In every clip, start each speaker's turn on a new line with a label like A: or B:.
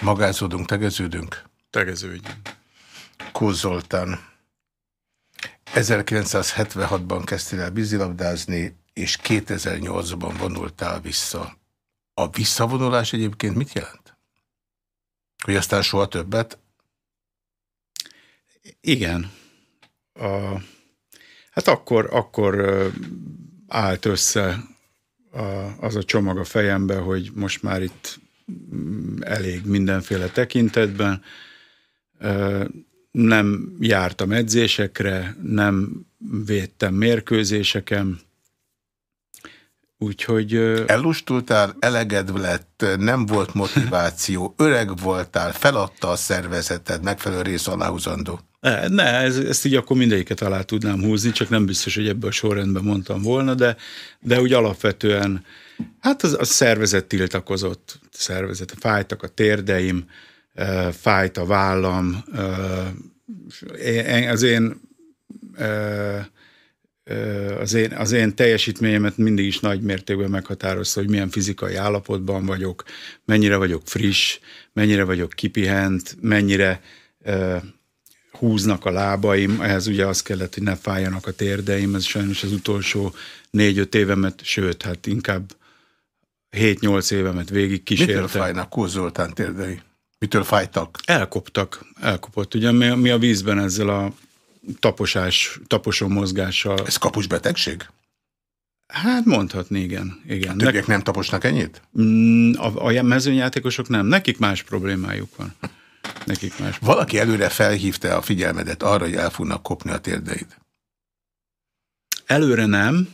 A: Magázódunk, tegeződünk?
B: Tegeződjünk.
A: Kóz Zoltán. 1976-ban kezdtél el vízilabdázni, és 2008-ban vonultál vissza. A visszavonulás egyébként mit jelent? Hogy aztán soha többet?
B: Igen. A, hát akkor, akkor állt össze a, az a csomag a fejembe, hogy most már itt elég mindenféle tekintetben. Nem jártam edzésekre, nem védtem mérkőzéseken, Úgyhogy...
A: Elustultál, eleged lett, nem volt motiváció, öreg voltál, feladta a szervezeted, megfelelő rész aláhúzandó.
B: Ne, ne ez, ezt így akkor mindegyiket alá tudnám húzni, csak nem biztos, hogy ebben a sorrendben mondtam volna, de, de úgy alapvetően, hát az, a szervezet tiltakozott, szervezet, fájtak a térdeim, fájt a vállam, az én az én, az én teljesítményemet mindig is nagy mértékben meghatározta, hogy milyen fizikai állapotban vagyok, mennyire vagyok friss, mennyire vagyok kipihent, mennyire húznak a lábaim, ehhez ugye az kellett, hogy ne fájjanak a térdeim, ez sajnos az utolsó négy-öt évemet, sőt, hát inkább 7-8 évemet végig kísértem. Mitől
A: fájnak Kóz Zoltán térdei? Mitől fájtak?
B: Elkoptak, elkopott. Ugye mi, mi a vízben ezzel a taposás, taposó mozgással.
A: Ez kapus betegség?
B: Hát mondhatni, igen. igen. A
A: többiek nem taposnak ennyit?
B: Mm, a, a mezőnyjátékosok nem, nekik más problémájuk van. Nekik más.
A: Valaki előre felhívta a figyelmedet arra, hogy el fognak kopni a térdeid?
B: Előre nem,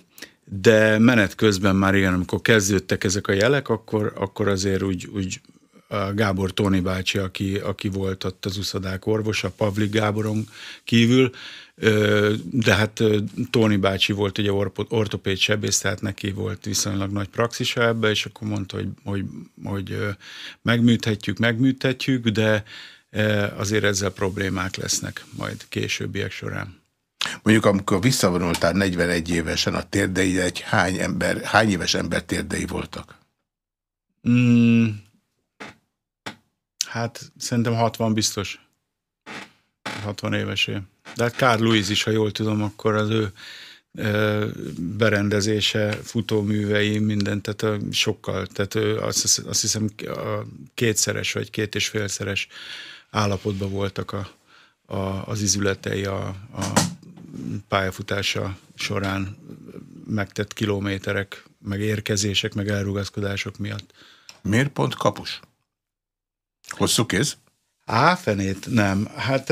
B: de menet közben már igen, amikor kezdődtek ezek a jelek, akkor, akkor azért úgy, úgy Gábor Tóni bácsi, aki, aki volt ott az uszadák orvosa, Pavlik Gáboron kívül, de hát Tóni bácsi volt ugye ortopéd sebész, tehát neki volt viszonylag nagy praxisa ebbe, és akkor mondta, hogy, hogy, hogy megműthetjük, megműthetjük, de azért ezzel problémák lesznek majd későbbiek során.
A: Mondjuk, amikor visszavonultál 41 évesen a térdei, egy hány, ember, hány éves ember térdei voltak?
B: Mm, Hát szerintem 60 biztos. 60 évesé. De hát Carl Lewis is, ha jól tudom, akkor az ő berendezése, futóművei, minden, tehát sokkal, tehát azt, azt hiszem a kétszeres vagy két és félszeres állapotban voltak a, a, az izületei a, a pályafutása során megtett kilométerek, meg érkezések, meg elrugaszkodások miatt.
A: Miért pont kapus? Hosszú kéz?
B: Á, fenét, nem. Hát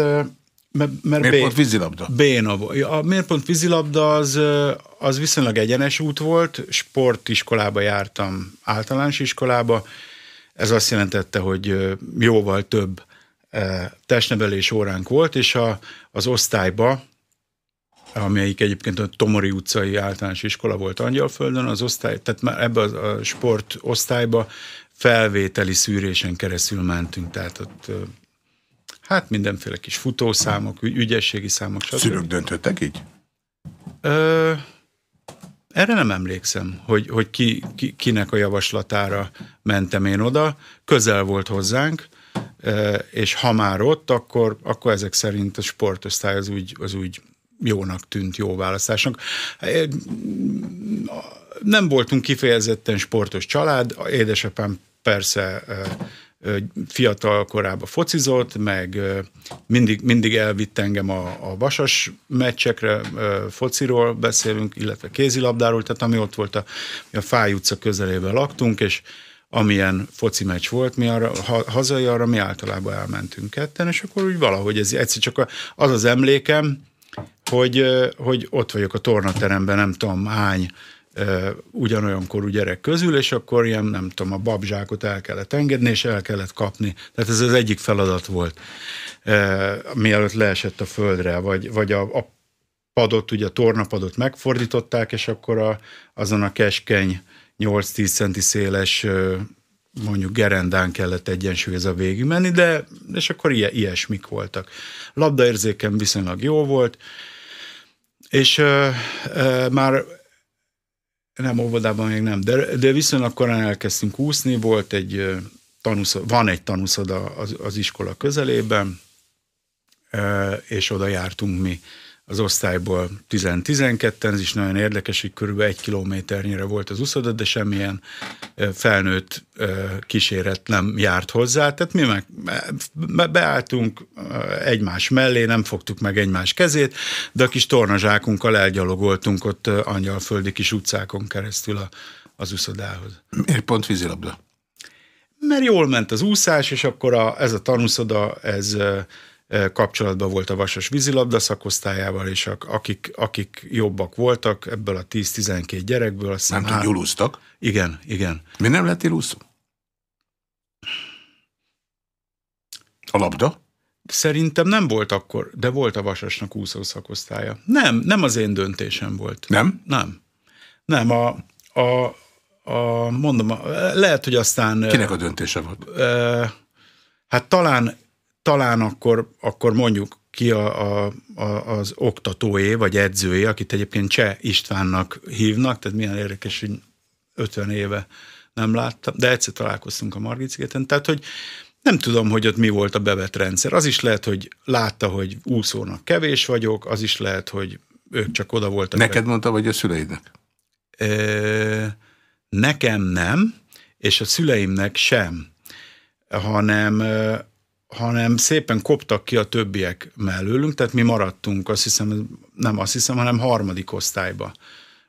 B: mert,
A: mert miért pont vízilabda?
B: Béna A miért pont vízilabda az, az viszonylag egyenes út volt, sportiskolába jártam, általános iskolába, ez azt jelentette, hogy jóval több testnevelés óránk volt, és a, az osztályba, amelyik egyébként a Tomori utcai általános iskola volt Angyalföldön, az osztály, tehát már ebbe a, sport osztályba felvételi szűrésen keresztül mentünk, tehát ott hát mindenféle kis futószámok, ügyességi számok,
A: stb. Szülők döntöttek így?
B: Ö, erre nem emlékszem, hogy, hogy ki, ki, kinek a javaslatára mentem én oda. Közel volt hozzánk, és ha már ott, akkor, akkor ezek szerint a sportosztály az úgy, az úgy jónak tűnt, jó választásnak. Nem voltunk kifejezetten sportos család, édesapám persze fiatal korában focizott, meg mindig, mindig elvitt engem a, a vasas meccsekre, fociról beszélünk, illetve kézilabdáról, tehát ami ott volt a, a Fáj utca közelében laktunk, és amilyen foci meccs volt, mi arra, ha, hazai arra mi általában elmentünk ketten, és akkor úgy valahogy ez egyszer csak az az emlékem, hogy, hogy ott vagyok a tornateremben, nem tudom hány ugyanolyan korú gyerek közül, és akkor ilyen, nem tudom, a babzsákot el kellett engedni, és el kellett kapni. Tehát ez az egyik feladat volt, mielőtt leesett a földre, vagy, vagy a, a padot, ugye a tornapadot megfordították, és akkor a, azon a keskeny 8-10 centi széles mondjuk gerendán kellett egyensúlyozva végigmenni, de és akkor ilyen, ilyesmik voltak. Labdaérzékem viszonylag jó volt, és ö, ö, már nem, óvodában még nem, de, de viszonylag korán elkezdtünk úszni, volt egy tanúszoda, van egy tanúszoda az, az iskola közelében, és oda jártunk mi az osztályból 10-12-en, ez is nagyon érdekes, hogy körülbelül egy kilométernyire volt az uszoda, de semmilyen felnőtt kíséret nem járt hozzá, tehát mi meg beálltunk egymás mellé, nem fogtuk meg egymás kezét, de a kis tornazsákunkkal elgyalogoltunk ott angyalföldi kis utcákon keresztül a, az uszodához.
A: Miért pont vízilabda?
B: Mert jól ment az úszás, és akkor a, ez a tanúszoda, ez kapcsolatban volt a Vasas vízilabda szakosztályával, és akik, akik jobbak voltak ebből a 10-12 gyerekből.
A: Azt nem hogy jól
B: Igen, igen.
A: Mi nem lettél úszó? A labda?
B: Szerintem nem volt akkor, de volt a Vasasnak úszó szakosztálya. Nem, nem az én döntésem volt.
A: Nem?
B: Nem. Nem, a, a, a mondom, lehet, hogy aztán...
A: Kinek a döntése volt?
B: E, hát talán talán akkor, akkor mondjuk ki a, a, a, az oktatóé, vagy edzőé, akit egyébként Cseh Istvánnak hívnak, tehát milyen érdekes, hogy 50 éve nem láttam, de egyszer találkoztunk a Margit szigeten, tehát hogy nem tudom, hogy ott mi volt a bevett rendszer. Az is lehet, hogy látta, hogy úszónak kevés vagyok, az is lehet, hogy ők csak oda voltak.
A: Neked mondta, vagy a szüleidnek?
B: E, nekem nem, és a szüleimnek sem, hanem hanem szépen koptak ki a többiek mellőlünk, tehát mi maradtunk, azt hiszem, nem azt hiszem, hanem harmadik osztályba.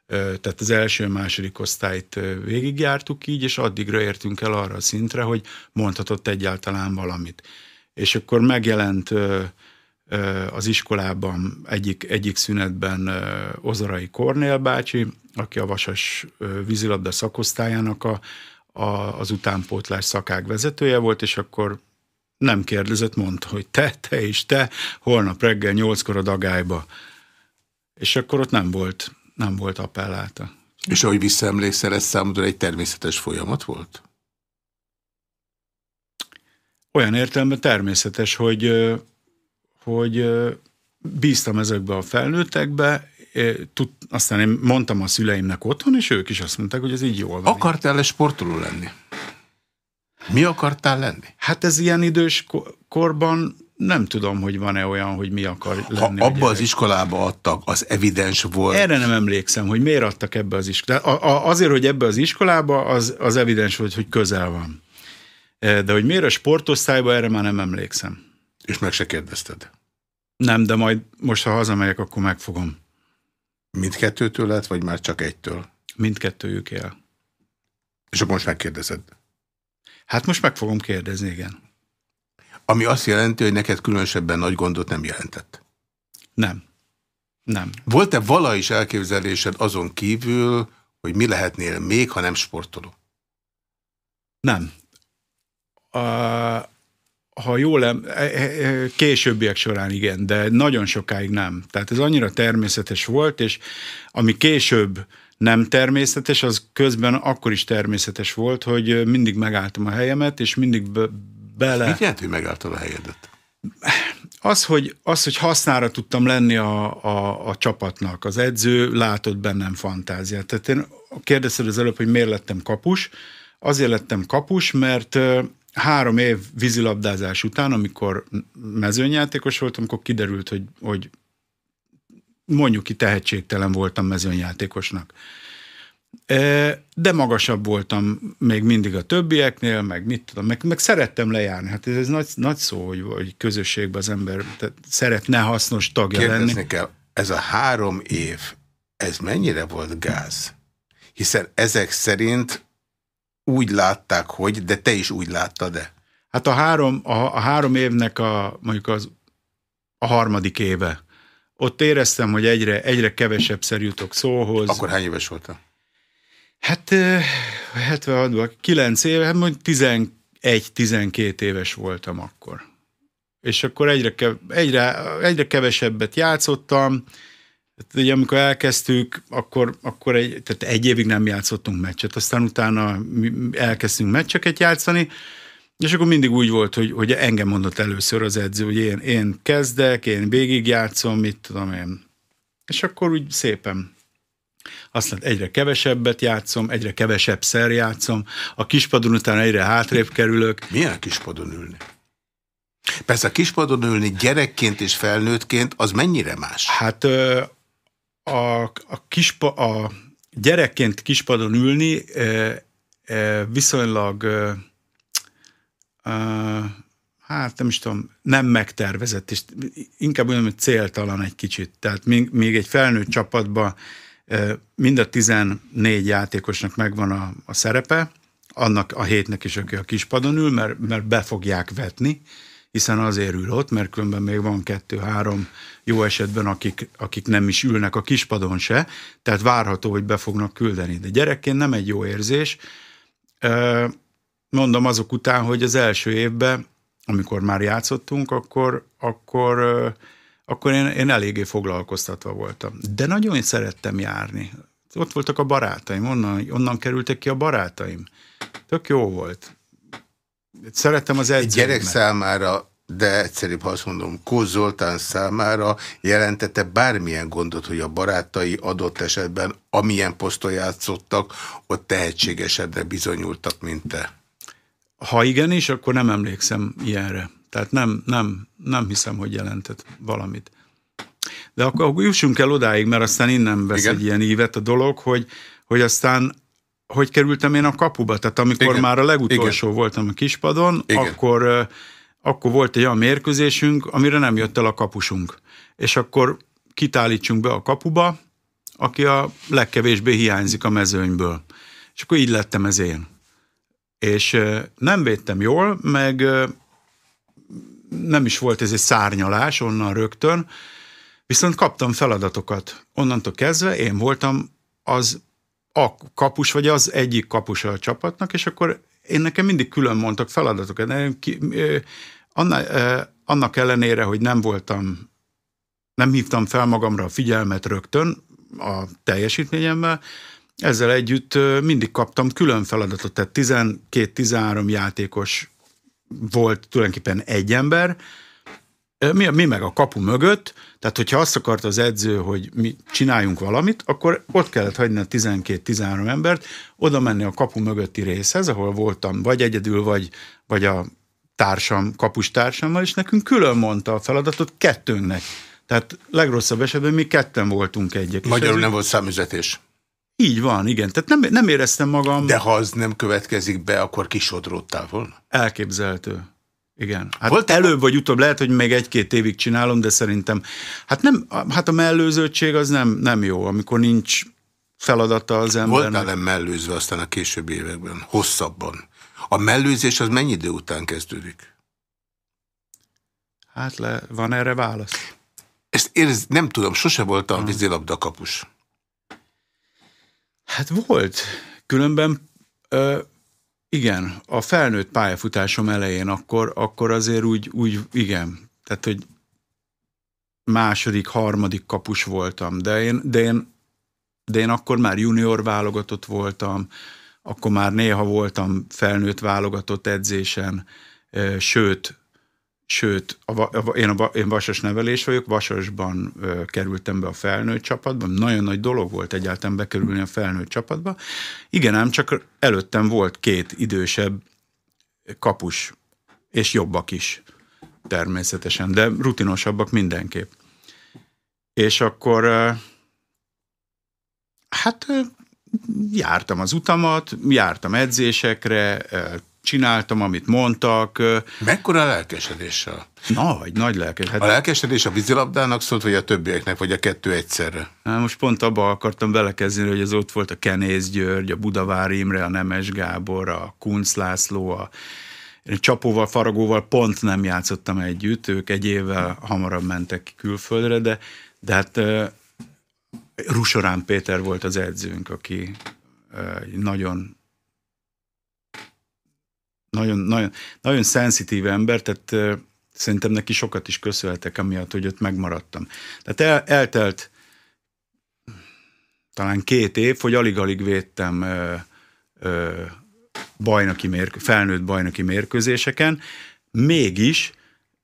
B: Tehát az első-második osztályt végigjártuk így, és addigra értünk el arra a szintre, hogy mondhatott egyáltalán valamit. És akkor megjelent az iskolában egyik, egyik szünetben Ozarai Kornél bácsi, aki a Vasas vízilabda szakosztályának a, a, az utánpótlás szakák vezetője volt, és akkor nem kérdezett, mondta, hogy te, te és te, holnap reggel nyolckor a dagályba. És akkor ott nem volt, nem volt appelláta.
A: És ahogy visszaemlékszel, ez számodra egy természetes folyamat volt?
B: Olyan értelemben természetes, hogy, hogy bíztam ezekbe a felnőttekbe, tud, aztán én mondtam a szüleimnek otthon, és ők is azt mondták, hogy ez így jól van.
A: Akartál-e sportoló lenni? Mi akartál lenni?
B: Hát ez ilyen idős korban nem tudom, hogy van-e olyan, hogy mi akar lenni.
A: Ha abba az iskolába adtak, az evidens volt.
B: Erre nem emlékszem, hogy miért adtak ebbe az iskolába. Azért, hogy ebbe az iskolába, az, az evidens volt, hogy közel van. E, de hogy miért a sportosztályba, erre már nem emlékszem.
A: És meg se kérdezted?
B: Nem, de majd most, ha hazamegyek, akkor megfogom.
A: Mindkettőtől lett, vagy már csak egytől?
B: Mindkettőjük él.
A: És akkor most megkérdezed?
B: Hát most meg fogom kérdezni, igen.
A: Ami azt jelenti, hogy neked különösebben nagy gondot nem jelentett?
B: Nem. Nem.
A: Volt-e vala is elképzelésed azon kívül, hogy mi lehetnél még, ha nem sportoló?
B: Nem. A, ha jól em, e, e, e, későbbiek során igen, de nagyon sokáig nem. Tehát ez annyira természetes volt, és ami később nem természetes, az közben akkor is természetes volt, hogy mindig megálltam a helyemet, és mindig be, bele...
A: Mit jelent, hogy megálltad a helyedet?
B: Az, hogy, az, hogy hasznára tudtam lenni a, a, a csapatnak. Az edző látott bennem fantáziát. Tehát én kérdezted az előbb, hogy miért lettem kapus. Azért lettem kapus, mert három év vízilabdázás után, amikor mezőnyjátékos voltam, akkor kiderült, hogy, hogy mondjuk ki tehetségtelen voltam mezőnyjátékosnak. De magasabb voltam még mindig a többieknél, meg mit tudom, meg, meg szerettem lejárni. Hát ez, ez nagy, nagy szó, hogy, hogy közösségben az ember tehát szeretne hasznos tagja Kérdezni lenni.
A: kell, ez a három év, ez mennyire volt gáz? Hiszen ezek szerint úgy látták, hogy, de te is úgy láttad-e?
B: Hát a három, a, a három évnek a, mondjuk az, a harmadik éve ott éreztem, hogy egyre, egyre kevesebb jutok szóhoz.
A: Akkor hány éves voltam?
B: Hát 76-ban, 9 éve, hát mondjuk 11-12 éves voltam akkor. És akkor egyre, egyre, egyre kevesebbet játszottam, hát ugye amikor elkezdtük, akkor, akkor egy, tehát egy évig nem játszottunk meccset, aztán utána elkezdtünk meccseket játszani, és akkor mindig úgy volt, hogy, hogy engem mondott először az edző, hogy én, én kezdek, én végigjátszom, mit tudom én. És akkor úgy szépen Aztán egyre kevesebbet játszom, egyre kevesebb szer játszom, a kispadon után egyre hátrébb kerülök.
A: Milyen kispadon ülni? Persze a kispadon ülni gyerekként és felnőttként az mennyire más?
B: Hát a, a, kispa, a gyerekként kispadon ülni viszonylag hát nem is tudom, nem megtervezett, és inkább olyan, hogy céltalan egy kicsit. Tehát még, még egy felnőtt csapatban mind a 14 játékosnak megvan a, a szerepe, annak a hétnek is, aki a kispadon ül, mert, mert be fogják vetni, hiszen azért ül ott, mert különben még van kettő-három jó esetben, akik, akik nem is ülnek a kispadon se, tehát várható, hogy be fognak küldeni. De gyerekként nem egy jó érzés. Mondom azok után, hogy az első évben, amikor már játszottunk, akkor, akkor, akkor én, én eléggé foglalkoztatva voltam. De nagyon szerettem járni. Ott voltak a barátaim, onnan, onnan kerültek ki a barátaim. Tök jó volt. Szerettem az edzőmet.
A: Gyerek számára de egyszerűbb, ha azt mondom, Kóz Zoltán számára jelentette bármilyen gondot, hogy a barátai adott esetben, amilyen poszton játszottak, ott tehetségesebbnek bizonyultak, mint te?
B: Ha igenis, akkor nem emlékszem ilyenre. Tehát nem, nem, nem hiszem, hogy jelentett valamit. De akkor jussunk el odáig, mert aztán innen vesz Igen. egy ilyen ívet a dolog, hogy, hogy aztán hogy kerültem én a kapuba. Tehát amikor Igen. már a legutolsó Igen. voltam a kispadon, Igen. akkor akkor volt egy olyan mérkőzésünk, amire nem jött el a kapusunk. És akkor kitálítsunk be a kapuba, aki a legkevésbé hiányzik a mezőnyből. És akkor így lettem ez én. És nem védtem jól, meg nem is volt ez egy szárnyalás onnan rögtön, viszont kaptam feladatokat. Onnantól kezdve én voltam az a kapus, vagy az egyik kapus a csapatnak, és akkor én nekem mindig külön mondtak feladatokat. Anna, annak ellenére, hogy nem voltam, nem hívtam fel magamra a figyelmet rögtön a teljesítményemmel, ezzel együtt mindig kaptam külön feladatot, tehát 12-13 játékos volt tulajdonképpen egy ember, mi, mi meg a kapu mögött, tehát hogyha azt akarta az edző, hogy mi csináljunk valamit, akkor ott kellett hagyni a 12-13 embert, oda menni a kapu mögötti részhez, ahol voltam, vagy egyedül, vagy, vagy a társam, kapustársammal, és nekünk külön mondta a feladatot kettőnknek. Tehát legrosszabb esetben mi ketten voltunk egyek.
A: Magyarul nem volt számüzetés.
B: Így van, igen. Tehát nem, nem éreztem magam...
A: De ha az nem következik be, akkor kisodródtál volna?
B: Elképzelhető. Igen. Hát Volt előbb vagy utóbb lehet, hogy még egy-két évig csinálom, de szerintem, hát nem, hát a mellőződtség az nem, nem jó, amikor nincs feladata az embernek.
A: Voltál nem mellőzve aztán a későbbi években, hosszabban? A mellőzés az mennyi idő után kezdődik?
B: Hát le, van erre válasz?
A: Ezt érz, nem tudom, sose voltam a vízilabda kapus.
B: Hát volt. Különben ö, igen, a felnőtt pályafutásom elején akkor, akkor azért úgy, úgy, igen, tehát, hogy második, harmadik kapus voltam, de én, de én, de én akkor már junior válogatott voltam, akkor már néha voltam felnőtt válogatott edzésen, sőt, sőt, a, a, én, a, én vasas nevelés vagyok, vasasban ö, kerültem be a felnőtt csapatba, nagyon nagy dolog volt egyáltalán bekerülni a felnőtt csapatba. Igen, ám csak előttem volt két idősebb kapus, és jobbak is természetesen, de rutinosabbak mindenképp. És akkor hát jártam az utamat, jártam edzésekre, csináltam, amit mondtak.
A: Mekkora lelkesedéssel?
B: Nagy, nagy lelkesedés.
A: A lelkesedés a vízilabdának szólt, vagy a többieknek, vagy a kettő egyszerre?
B: Na, most pont abba akartam belekezdeni, hogy az ott volt a Kenész György, a Budavári Imre, a Nemes Gábor, a Kunc László, a Csapóval, Faragóval pont nem játszottam együtt, ők egy évvel hamarabb mentek ki külföldre, de, de hát Rusorán Péter volt az edzőnk, aki nagyon nagyon, nagyon, nagyon szenzitív ember, tehát szerintem neki sokat is köszönhetek, amiatt, hogy ott megmaradtam. Tehát el, eltelt talán két év, hogy alig-alig védtem ö, ö, bajnoki mérk, felnőtt bajnoki mérkőzéseken, mégis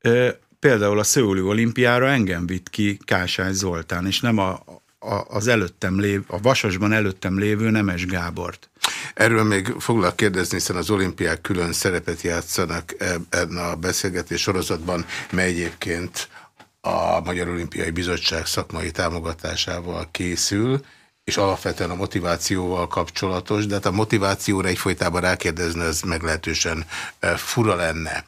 B: ö, például a Szöuli olimpiára engem vitt ki Kásás Zoltán, és nem a, a, az előttem lév, a Vasasban előttem lévő Nemes Gábort.
A: Erről még foglak kérdezni, hiszen az olimpiák külön szerepet játszanak ebben a beszélgetés sorozatban, mely egyébként a Magyar Olimpiai Bizottság szakmai támogatásával készül, és alapvetően a motivációval kapcsolatos, de hát a motivációra egyfolytában rákérdezni, ez meglehetősen fura lenne.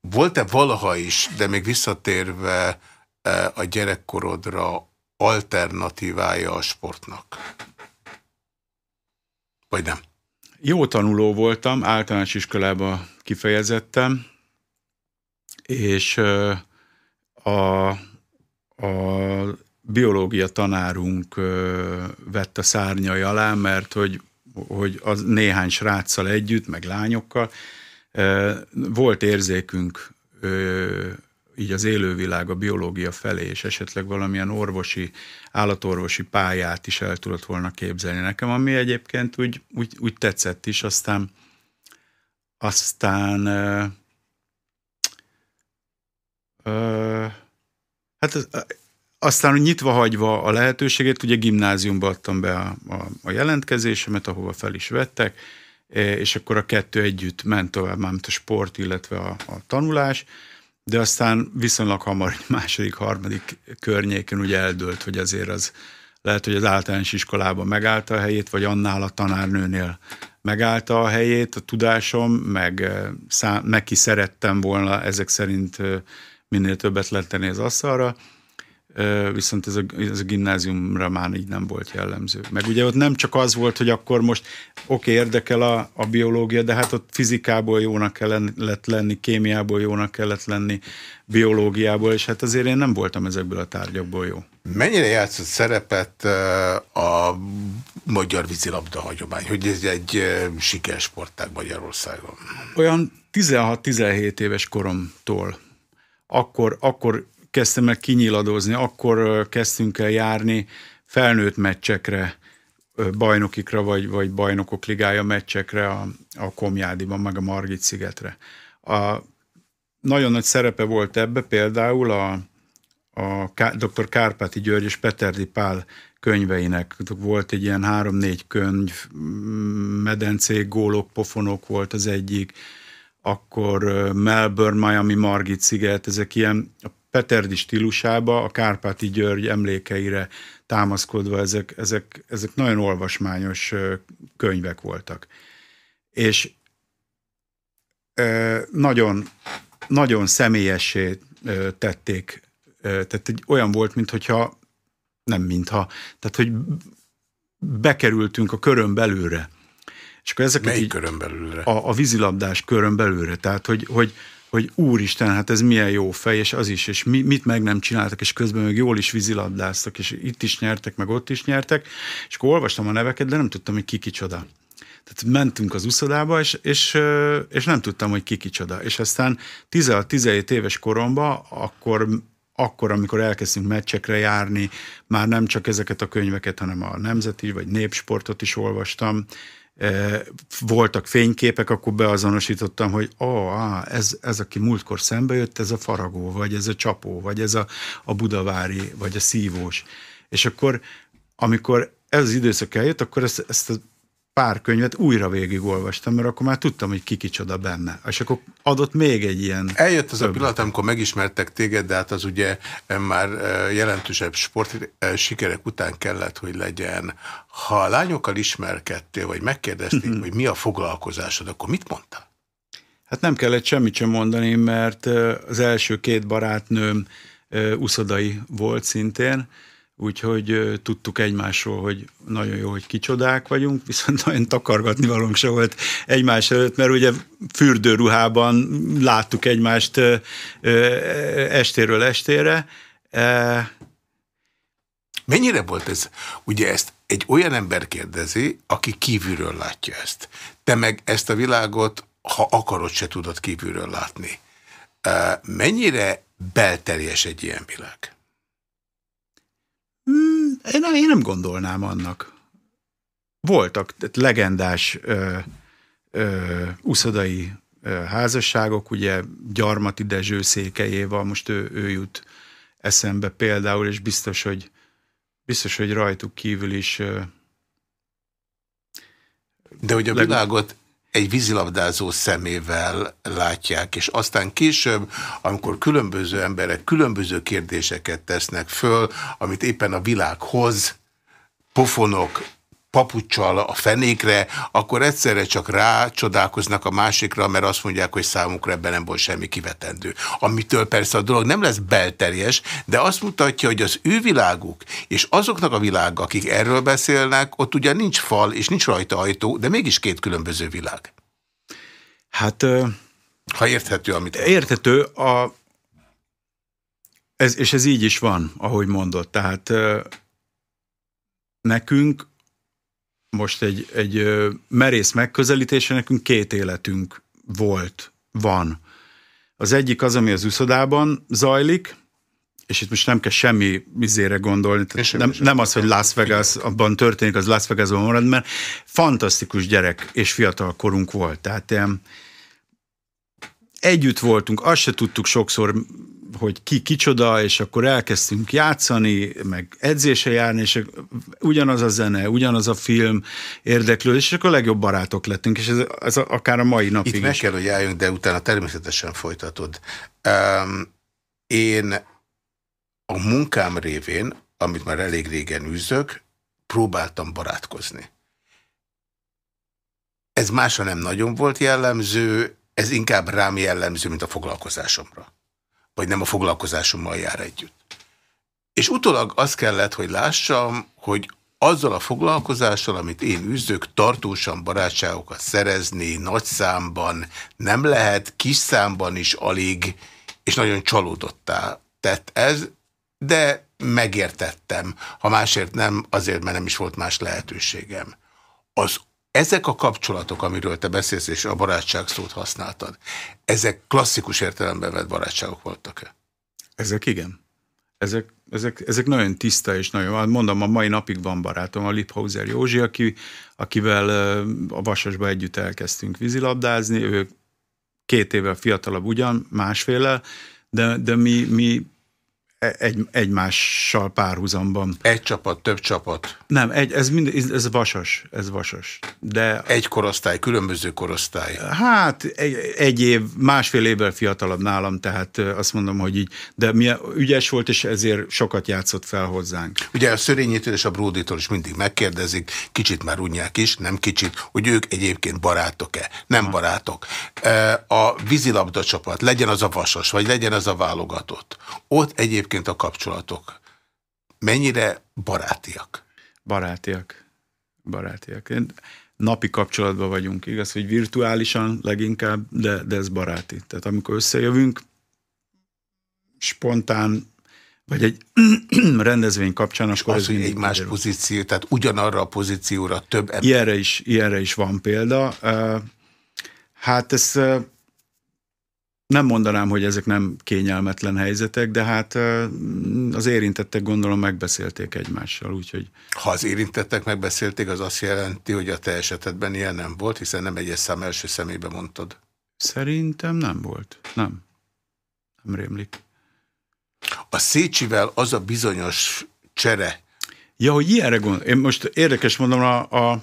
A: Volt-e valaha is, de még visszatérve a gyerekkorodra alternatívája a sportnak? Vagy nem?
B: Jó tanuló voltam, általános iskolába kifejezettem, és a, a biológia tanárunk vett a szárnyai alá, mert hogy, hogy az néhány sráccal együtt, meg lányokkal volt érzékünk így az élővilág, a biológia felé, és esetleg valamilyen orvosi, állatorvosi pályát is el tudott volna képzelni. Nekem, ami egyébként úgy, úgy, úgy tetszett is, aztán aztán ö, ö, hát aztán nyitva hagyva a lehetőséget, ugye gimnáziumba adtam be a, a, a jelentkezésemet, ahova fel is vettek, és akkor a kettő együtt ment tovább, mármint a sport, illetve a, a tanulás, de aztán viszonylag hamar, második, harmadik környéken ugye eldőlt, hogy azért az lehet, hogy az általános iskolában megállta a helyét, vagy annál a tanárnőnél megállta a helyét, a tudásom, meg, szám, meg ki szerettem volna ezek szerint minél többet letenni az asztalra, viszont ez a, ez a gimnáziumra már így nem volt jellemző. Meg ugye ott nem csak az volt, hogy akkor most oké, okay, érdekel a, a biológia, de hát ott fizikából jónak kellett lenni, kémiából jónak kellett lenni, biológiából, és hát azért én nem voltam ezekből a tárgyakból jó.
A: Mennyire játszott szerepet a magyar vízilabda hagyomány, hogy ez egy sikersportág Magyarországon?
B: Olyan 16-17 éves koromtól. Akkor, akkor kezdtem meg kinyiladozni, akkor kezdtünk el járni felnőtt meccsekre, bajnokikra, vagy, vagy bajnokok ligája meccsekre a, a Komjádiban, meg a Margit szigetre. A, nagyon nagy szerepe volt ebbe például a, a dr. Kárpáti György és Peterdi Pál könyveinek. Volt egy ilyen három-négy könyv, medencék, gólok, pofonok volt az egyik, akkor Melbourne, Miami, Margit sziget, ezek ilyen a Peterdi stílusába, a Kárpáti György emlékeire támaszkodva ezek, ezek, ezek nagyon olvasmányos könyvek voltak. És nagyon, nagyon személyessé tették, tehát egy olyan volt, mintha nem mintha, tehát hogy bekerültünk a körön belőle.
A: És akkor ezeket Melyik így, körön belőle?
B: A, a vízilabdás körön belőle. Tehát, hogy, hogy, hogy úristen, hát ez milyen jó fej, és az is, és mi, mit meg nem csináltak, és közben meg jól is vízilabdáztak, és itt is nyertek, meg ott is nyertek, és akkor olvastam a neveket, de nem tudtam, hogy ki kicsoda. Tehát mentünk az uszodába, és, és, és nem tudtam, hogy ki kicsoda. És aztán 16-17 éves koromban, akkor akkor, amikor elkezdtünk meccsekre járni, már nem csak ezeket a könyveket, hanem a nemzeti vagy népsportot is olvastam, voltak fényképek, akkor beazonosítottam, hogy ó, á, ez, ez, aki múltkor szembe jött, ez a faragó, vagy ez a csapó, vagy ez a, a budavári, vagy a szívós. És akkor, amikor ez az időszak eljött, akkor ezt, ezt a pár könyvet újra végigolvastam, mert akkor már tudtam, hogy ki kicsoda benne. És akkor adott még egy ilyen...
A: Eljött az több. a pillanat, amikor megismertek téged, de hát az ugye már jelentősebb sport sikerek után kellett, hogy legyen. Ha a lányokkal ismerkedtél, vagy megkérdezték, mm -hmm. hogy mi a foglalkozásod, akkor mit mondtál?
B: Hát nem kellett semmit sem mondani, mert az első két barátnőm uszodai volt szintén, úgyhogy tudtuk egymásról, hogy nagyon jó, hogy kicsodák vagyunk, viszont nagyon takargatni valónk se volt egymás előtt, mert ugye fürdőruhában láttuk egymást estéről estére.
A: Mennyire volt ez? Ugye ezt egy olyan ember kérdezi, aki kívülről látja ezt. Te meg ezt a világot, ha akarod, se tudod kívülről látni. Mennyire belterjes egy ilyen világ?
B: Én, én nem gondolnám annak. Voltak legendás ö, ö, uszodai ö, házasságok, ugye Gyarmati Dezső székelyéval, most ő, ő jut eszembe például, és biztos, hogy biztos, hogy rajtuk kívül is
A: de hogy a világot egy vízilabdázó szemével látják, és aztán később, amikor különböző emberek különböző kérdéseket tesznek föl, amit éppen a világ hoz, pofonok, papucsal a fenékre, akkor egyszerre csak rácsodálkoznak a másikra, mert azt mondják, hogy számukra ebben nem volt semmi kivetendő. Amitől persze a dolog nem lesz belterjes, de azt mutatja, hogy az ő világuk és azoknak a világ, akik erről beszélnek, ott ugyan nincs fal és nincs rajta ajtó, de mégis két különböző világ.
B: Hát...
A: Ha érthető, amit...
B: Érthető, a, ez, és ez így is van, ahogy mondott. Tehát nekünk most egy, egy merész megközelítése, nekünk két életünk volt, van. Az egyik az, ami az üszodában zajlik, és itt most nem kell semmi vizére gondolni, tehát nem, nem az, hogy Las Vegas abban történik, az Las Vegasban marad, mert fantasztikus gyerek és fiatal korunk volt. Tehát együtt voltunk, azt se tudtuk sokszor hogy ki kicsoda, és akkor elkezdtünk játszani, meg edzése járni, és ugyanaz a zene, ugyanaz a film érdeklődés, és akkor a legjobb barátok lettünk, és ez, ez akár a mai napig
A: Itt meg kell, hogy álljunk, de utána természetesen folytatod. Um, én a munkám révén, amit már elég régen űzök, próbáltam barátkozni. Ez másra nem nagyon volt jellemző, ez inkább rám jellemző, mint a foglalkozásomra vagy nem a foglalkozásommal jár együtt. És utólag azt kellett, hogy lássam, hogy azzal a foglalkozással, amit én üzdök, tartósan barátságokat szerezni nagy számban nem lehet, kis számban is alig, és nagyon csalódottá tett ez, de megértettem, ha másért nem, azért, mert nem is volt más lehetőségem. Az ezek a kapcsolatok, amiről te beszélsz, és a barátság szót használtad, ezek klasszikus értelemben vett barátságok voltak-e?
B: Ezek igen. Ezek, ezek, ezek nagyon tiszta és nagyon, hát mondom, a mai napig van barátom, a Liphauser Józsi, aki, akivel a Vasasba együtt elkezdtünk vízilabdázni, ő két évvel fiatalabb ugyan, másféle, de, de mi, mi egy, egymással párhuzamban.
A: Egy csapat, több csapat?
B: Nem, egy, ez, mind, ez vasas, ez vasas. De,
A: egy korosztály, különböző korosztály?
B: Hát egy, egy év, másfél évvel fiatalabb nálam, tehát azt mondom, hogy így, de mi ügyes volt, és ezért sokat játszott fel hozzánk.
A: Ugye a Szörényétől és a Bróditól is mindig megkérdezik, kicsit már unják is, nem kicsit, hogy ők egyébként barátok-e? Nem ha. barátok. A vízilabda csapat, legyen az a vasas, vagy legyen az a válogatott, ott egyébként egyébként a kapcsolatok mennyire barátiak?
B: Barátiak. Barátiak. Napi kapcsolatban vagyunk, igaz, hogy virtuálisan leginkább, de, de ez baráti. Tehát amikor összejövünk, spontán, vagy egy rendezvény kapcsán,
A: És akkor az, hogy egy más pozíció, tehát ugyanarra a pozícióra több ember.
B: Ilyenre is, ilyenre is van példa. Hát ez nem mondanám, hogy ezek nem kényelmetlen helyzetek, de hát az érintettek gondolom megbeszélték egymással, úgyhogy...
A: Ha az érintettek megbeszélték, az azt jelenti, hogy a te esetedben ilyen nem volt, hiszen nem egyes szám első szemébe mondtad.
B: Szerintem nem volt. Nem. Nem rémlik.
A: A Szécsivel az a bizonyos csere.
B: Ja, hogy ilyenre gondol. Én most érdekes mondom a, a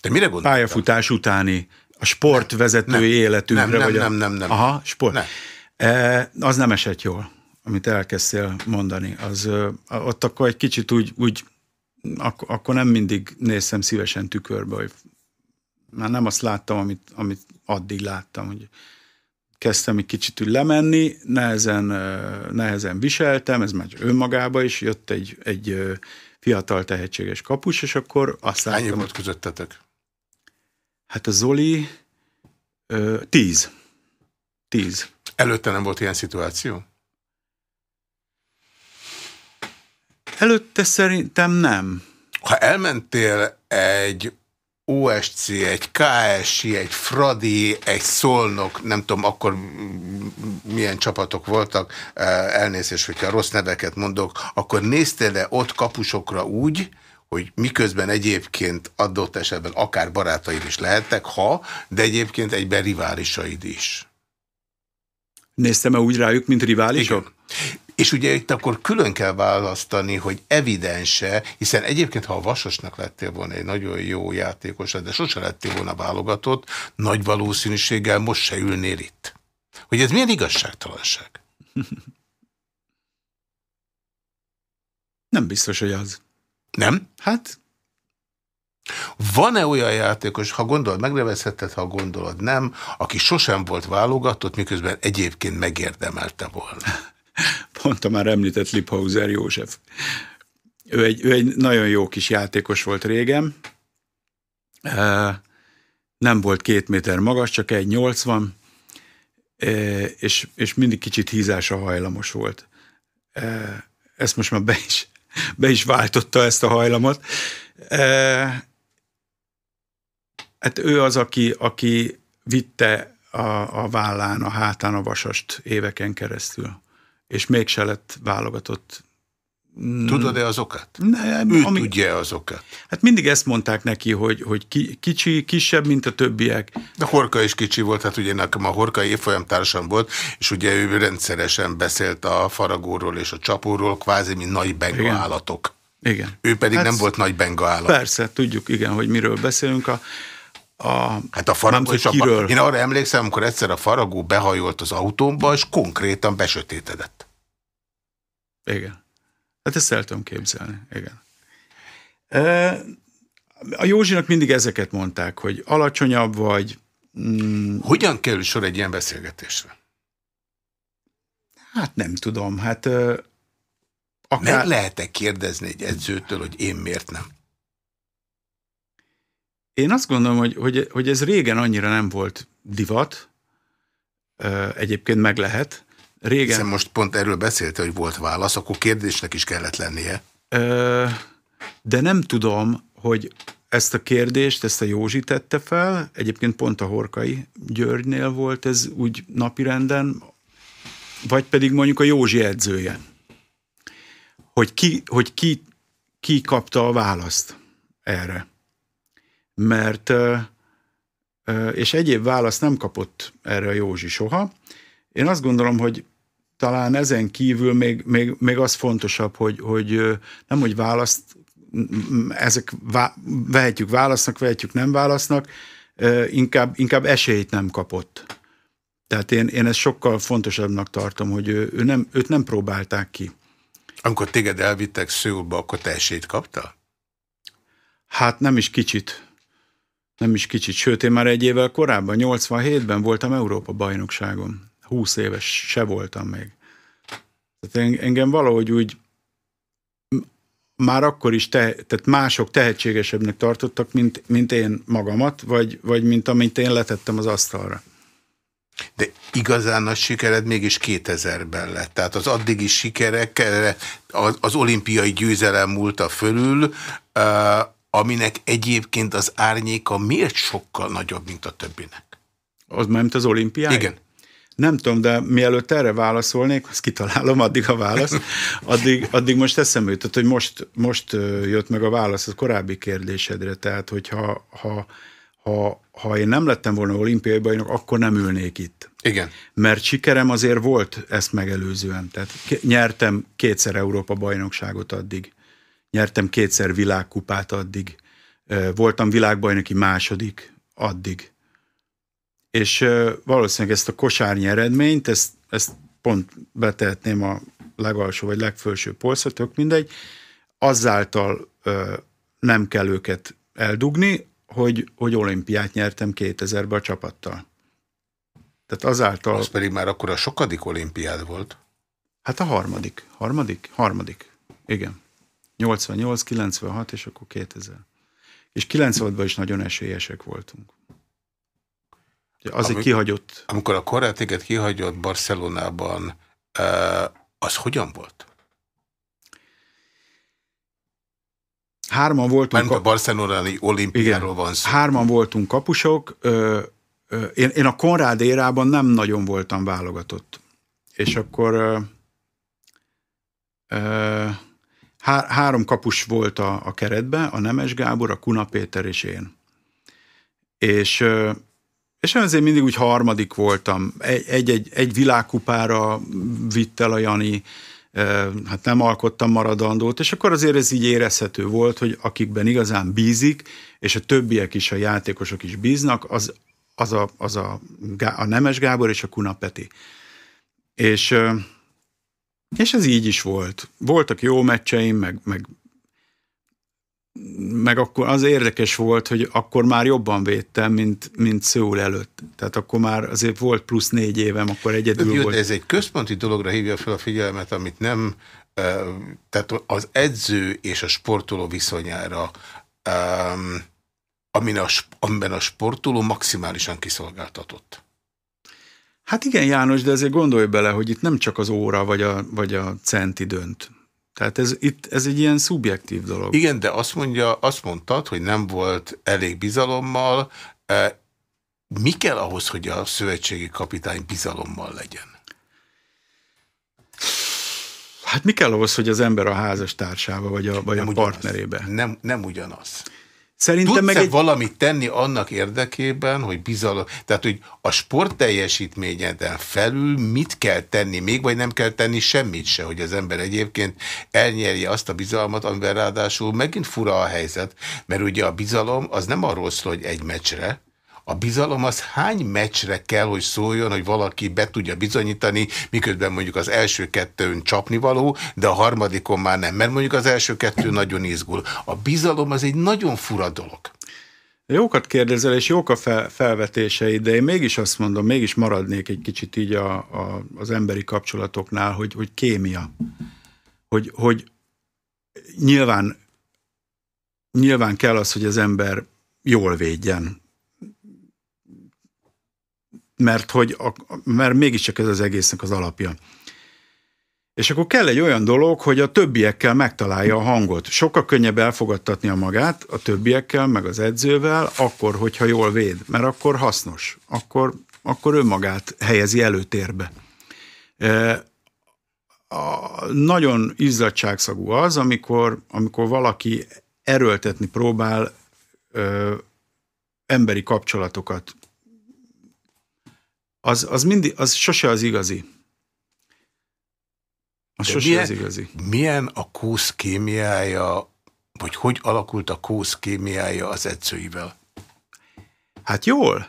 A: De mire
B: pályafutás utáni a sportvezetői nem, életünkre.
A: Nem, nem,
B: vagy
A: nem, nem, nem.
B: Aha, sport. Nem. E, az nem esett jól, amit elkezdtél mondani. Az, ott akkor egy kicsit úgy, úgy akkor, akkor nem mindig néztem szívesen tükörbe, hogy már nem azt láttam, amit, amit addig láttam, hogy kezdtem egy kicsit úgy lemenni, nehezen, nehezen viseltem, ez már önmagába is jött egy, egy fiatal tehetséges kapus, és akkor azt
A: láttam... Hány volt közöttetek?
B: Hát a Zoli ö, tíz. Tíz.
A: Előtte nem volt ilyen szituáció?
B: Előtte szerintem nem.
A: Ha elmentél egy OSC, egy KSC, egy Fradi, egy Szolnok, nem tudom akkor milyen csapatok voltak, elnézést, hogyha rossz neveket mondok, akkor néztél-e ott kapusokra úgy, hogy miközben egyébként adott esetben akár barátaid is lehettek, ha, de egyébként egyben riválisaid is.
B: Néztem-e úgy rájuk, mint riválisok?
A: Igen. És ugye itt akkor külön kell választani, hogy evidense, hiszen egyébként, ha a Vasosnak lettél volna egy nagyon jó játékos, de sose lettél volna válogatott, nagy valószínűséggel most se ülnél itt. Hogy ez milyen igazságtalanság?
B: Nem biztos, hogy az.
A: Nem?
B: Hát
A: van-e olyan játékos, ha gondolod, megnevezheted, ha gondolod, nem, aki sosem volt válogatott, miközben egyébként megérdemelte volna?
B: Pont a már említett Liphauser József. Ő egy, ő egy nagyon jó kis játékos volt régen. Nem volt két méter magas, csak egy 80, és, és mindig kicsit hízásra hajlamos volt. Ezt most már be is, be is váltotta ezt a hajlamot. Hát ő az, aki, aki vitte a, a vállán, a hátán a vasast éveken keresztül, és mégse lett válogatott.
A: Tudod-e az okat?
B: Nem.
A: Ő ami, tudja az okat?
B: Hát mindig ezt mondták neki, hogy, hogy ki, kicsi, kisebb, mint a többiek.
A: De Horka is kicsi volt, hát ugye nekem a Horka évfolyamtársam volt, és ugye ő rendszeresen beszélt a faragóról és a csapóról, kvázi, mint nagy benga állatok.
B: Igen.
A: Ő pedig hát, nem volt nagy benga állat.
B: Persze, tudjuk, igen, hogy miről beszélünk. A,
A: a, hát a faragó is a, Én arra emlékszem, amikor egyszer a faragó behajolt az autómba, és konkrétan besötétedett.
B: Igen. Hát ezt el tudom képzelni. Igen. A Józsinak mindig ezeket mondták, hogy alacsonyabb vagy.
A: Mm, Hogyan kerül sor egy ilyen beszélgetésre?
B: Hát nem tudom. Hát
A: akár... Meg lehet-e kérdezni egy edzőtől, hogy én miért nem?
B: Én azt gondolom, hogy, hogy, hogy ez régen annyira nem volt divat, egyébként meg lehet.
A: Régen... Hiszen most pont erről beszélte, hogy volt válasz, akkor kérdésnek is kellett lennie.
B: De nem tudom, hogy ezt a kérdést, ezt a Józsi tette fel, egyébként pont a Horkai Györgynél volt ez úgy napirenden, vagy pedig mondjuk a Józsi edzője. Hogy ki, hogy ki, ki kapta a választ erre mert és egyéb választ nem kapott erre a Józsi soha. Én azt gondolom, hogy talán ezen kívül még, még, még az fontosabb, hogy, hogy nem, hogy választ, ezek vá, vehetjük válasznak, vehetjük nem válasznak, inkább, inkább esélyt nem kapott. Tehát én, én ezt sokkal fontosabbnak tartom, hogy ő, ő nem, őt nem próbálták ki.
A: Amikor téged elvittek Szőulba, akkor te esélyt kaptál?
B: Hát nem is kicsit nem is kicsit, sőt én már egy évvel korábban, 87-ben voltam Európa bajnokságon. 20 éves se voltam még. Tehát engem valahogy úgy már akkor is, te, tehát mások tehetségesebbnek tartottak, mint, mint én magamat, vagy, vagy mint amit én letettem az asztalra.
A: De igazán nagy sikered mégis 2000-ben lett. Tehát az addigi sikerek, az, az olimpiai győzelem múlta fölül, aminek egyébként az árnyéka miért sokkal nagyobb, mint a többinek?
B: Az mint az olimpián?
A: Igen.
B: Nem tudom, de mielőtt erre válaszolnék, azt kitalálom addig a választ, addig, addig most eszembe jutott, hogy most, most jött meg a válasz a korábbi kérdésedre, tehát hogyha ha, ha, ha én nem lettem volna olimpiai bajnok, akkor nem ülnék itt.
A: Igen.
B: Mert sikerem azért volt ezt megelőzően, tehát nyertem kétszer Európa bajnokságot addig nyertem kétszer világkupát addig, voltam világbajnoki második addig. És valószínűleg ezt a kosárnyi eredményt, ezt, ezt pont betehetném a legalsó vagy legfelső polcra, tök mindegy, azáltal nem kell őket eldugni, hogy, hogy olimpiát nyertem 2000-ben a csapattal. Tehát azáltal...
A: Az pedig már akkor a sokadik olimpiád volt?
B: Hát a harmadik. Harmadik? Harmadik. Igen. 88, 96, és akkor 2000. És 96-ban is nagyon esélyesek voltunk. Az egy kihagyott...
A: Amikor a korrátéket kihagyott Barcelonában, az hogyan volt?
B: Hárman voltunk...
A: Mert a barcelonai olimpiáról van szó.
B: Hárman voltunk kapusok. Én, én a Konrád érában nem nagyon voltam válogatott. És akkor Há- három kapus volt a, a keretben, a Nemes Gábor, a Kuna Péter és én. És, és azért mindig úgy harmadik voltam. Egy, egy, egy világkupára vitt el a Jani, hát nem alkottam maradandót, és akkor azért ez így érezhető volt, hogy akikben igazán bízik, és a többiek is, a játékosok is bíznak, az, az, a, az a, a Nemes Gábor és a Kunapeti. És, és ez így is volt. Voltak jó meccseim, meg, meg meg akkor az érdekes volt, hogy akkor már jobban védtem, mint, mint Szőul előtt. Tehát akkor már azért volt plusz négy évem, akkor egyedül
A: Jó,
B: volt.
A: ez egy központi dologra hívja fel a figyelmet, amit nem, tehát az edző és a sportoló viszonyára, amiben a, amiben a sportoló maximálisan kiszolgáltatott.
B: Hát igen, János, de azért gondolj bele, hogy itt nem csak az óra vagy a, vagy a centi dönt. Tehát ez, itt, ez egy ilyen szubjektív dolog.
A: Igen, de azt, mondja, azt mondtad, hogy nem volt elég bizalommal. E, mi kell ahhoz, hogy a szövetségi kapitány bizalommal legyen?
B: Hát mi kell ahhoz, hogy az ember a házastársába vagy a, vagy nem a partnerébe?
A: Nem, nem ugyanaz.
B: Szerintem Tudsz meg
A: egy... valamit tenni annak érdekében, hogy bizalom, tehát hogy a sport teljesítményeden felül mit kell tenni még, vagy nem kell tenni semmit se, hogy az ember egyébként elnyerje azt a bizalmat, amivel ráadásul megint fura a helyzet, mert ugye a bizalom az nem arról szól, hogy egy meccsre, a bizalom az hány meccsre kell, hogy szóljon, hogy valaki be tudja bizonyítani, miközben mondjuk az első kettőn csapnivaló, de a harmadikon már nem, mert mondjuk az első kettő nagyon izgul. A bizalom az egy nagyon fura dolog.
B: Jókat kérdezel, és jók a fel, felvetéseid, de én mégis azt mondom, mégis maradnék egy kicsit így a, a, az emberi kapcsolatoknál, hogy, hogy kémia. Hogy, hogy nyilván, nyilván kell az, hogy az ember jól védjen mert, hogy a, mert mégiscsak ez az egésznek az alapja. És akkor kell egy olyan dolog, hogy a többiekkel megtalálja a hangot. Sokkal könnyebb elfogadtatni a magát a többiekkel, meg az edzővel, akkor, hogyha jól véd, mert akkor hasznos, akkor, akkor önmagát helyezi előtérbe. E, a, nagyon izzadságszagú az, amikor, amikor valaki erőltetni próbál ö, emberi kapcsolatokat az, az, mindig, az sose az igazi. Az sose milyen, az igazi.
A: Milyen a kósz kémiája, vagy hogy alakult a kósz kémiája az edzőivel?
B: Hát jól.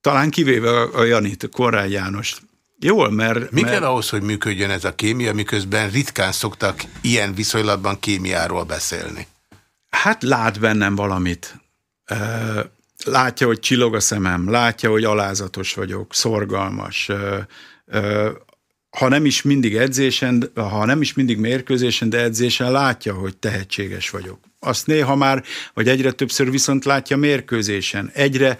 B: Talán kivéve a Janit, Konrád Jánost. Jól, mert...
A: Mi
B: mert...
A: kell ahhoz, hogy működjön ez a kémia, miközben ritkán szoktak ilyen viszonylatban kémiáról beszélni?
B: Hát lát bennem valamit látja, hogy csillog a szemem, látja, hogy alázatos vagyok, szorgalmas, ha nem is mindig edzésen, ha nem is mindig mérkőzésen, de edzésen látja, hogy tehetséges vagyok. Azt néha már, vagy egyre többször viszont látja mérkőzésen. Egyre,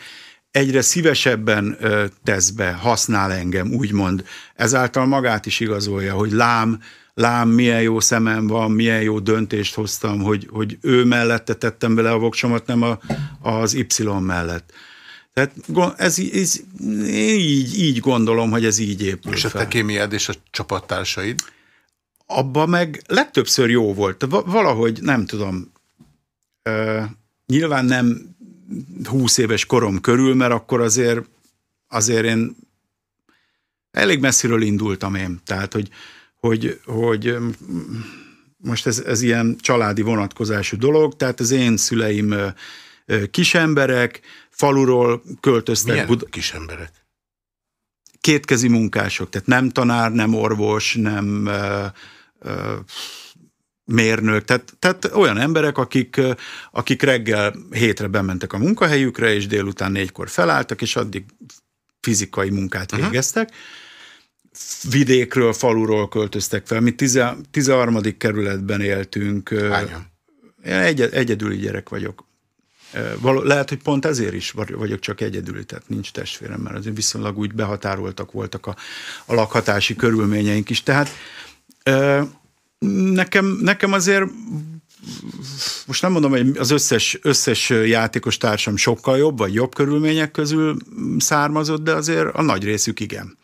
B: egyre szívesebben tesz be, használ engem, úgymond. Ezáltal magát is igazolja, hogy lám, lám, milyen jó szemem van, milyen jó döntést hoztam, hogy, hogy ő mellette tettem bele a voksomat, nem a, az Y mellett. Tehát ez, ez, én így, így gondolom, hogy ez így épül
A: És a te kémiád és a csapattársaid?
B: Abba meg legtöbbször jó volt. Valahogy, nem tudom, uh, nyilván nem 20 éves korom körül, mert akkor azért, azért én elég messziről indultam én. Tehát, hogy hogy, hogy most ez, ez ilyen családi vonatkozású dolog, tehát az én szüleim kisemberek, faluról költöztek.
A: Milyen Bud- kisemberek?
B: Kétkezi munkások, tehát nem tanár, nem orvos, nem ö, ö, mérnök, tehát, tehát olyan emberek, akik, akik reggel hétre bementek a munkahelyükre, és délután négykor felálltak, és addig fizikai munkát uh-huh. Vidékről, faluról költöztek fel. Mi 13. kerületben éltünk.
A: Hányan?
B: Én egy, egyedüli gyerek vagyok. Lehet, hogy pont ezért is vagyok csak egyedüli, tehát nincs testvérem, mert azért viszonylag úgy behatároltak voltak a, a lakhatási körülményeink is. Tehát nekem, nekem azért most nem mondom, hogy az összes, összes játékos társam sokkal jobb, vagy jobb körülmények közül származott, de azért a nagy részük igen.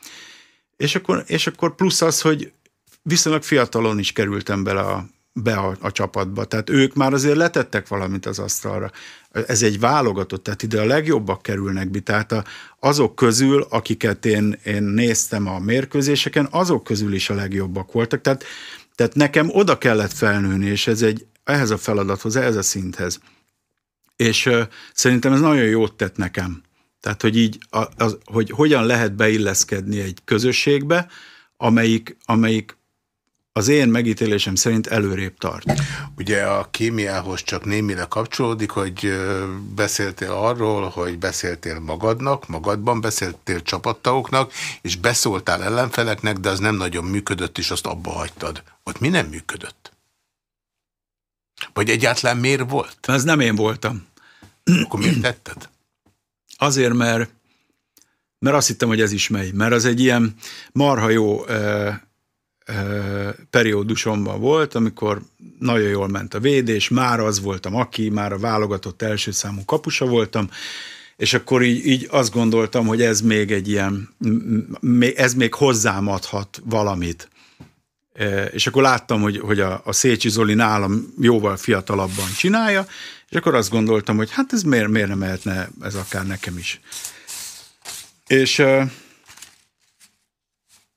B: És akkor, és akkor plusz az, hogy viszonylag fiatalon is kerültem bele a, be a, a csapatba. Tehát ők már azért letettek valamit az asztalra. Ez egy válogatott, tehát ide a legjobbak kerülnek be. Tehát a, azok közül, akiket én, én néztem a mérkőzéseken, azok közül is a legjobbak voltak. Tehát, Tehát nekem oda kellett felnőni, és ez egy ehhez a feladathoz, ehhez a szinthez. És uh, szerintem ez nagyon jót tett nekem. Tehát, hogy így, az, hogy hogyan lehet beilleszkedni egy közösségbe, amelyik, amelyik az én megítélésem szerint előrébb tart.
A: Ugye a kémiához csak némire kapcsolódik, hogy beszéltél arról, hogy beszéltél magadnak, magadban beszéltél csapattagoknak, és beszóltál ellenfeleknek, de az nem nagyon működött, és azt abba hagytad. Ott mi nem működött? Vagy egyáltalán miért volt?
B: Ez nem én voltam.
A: Akkor miért tetted?
B: Azért, mert, mert azt hittem, hogy ez is megy. Mert az egy ilyen marha jó periódusomban volt, amikor nagyon jól ment a védés, már az voltam aki, már a válogatott első számú kapusa voltam, és akkor így, így azt gondoltam, hogy ez még egy ilyen, ez még hozzám adhat valamit. És akkor láttam, hogy, hogy a, a Szécsi Zoli nálam jóval fiatalabban csinálja, és akkor azt gondoltam, hogy hát ez miért, miért nem mehetne ez akár nekem is. És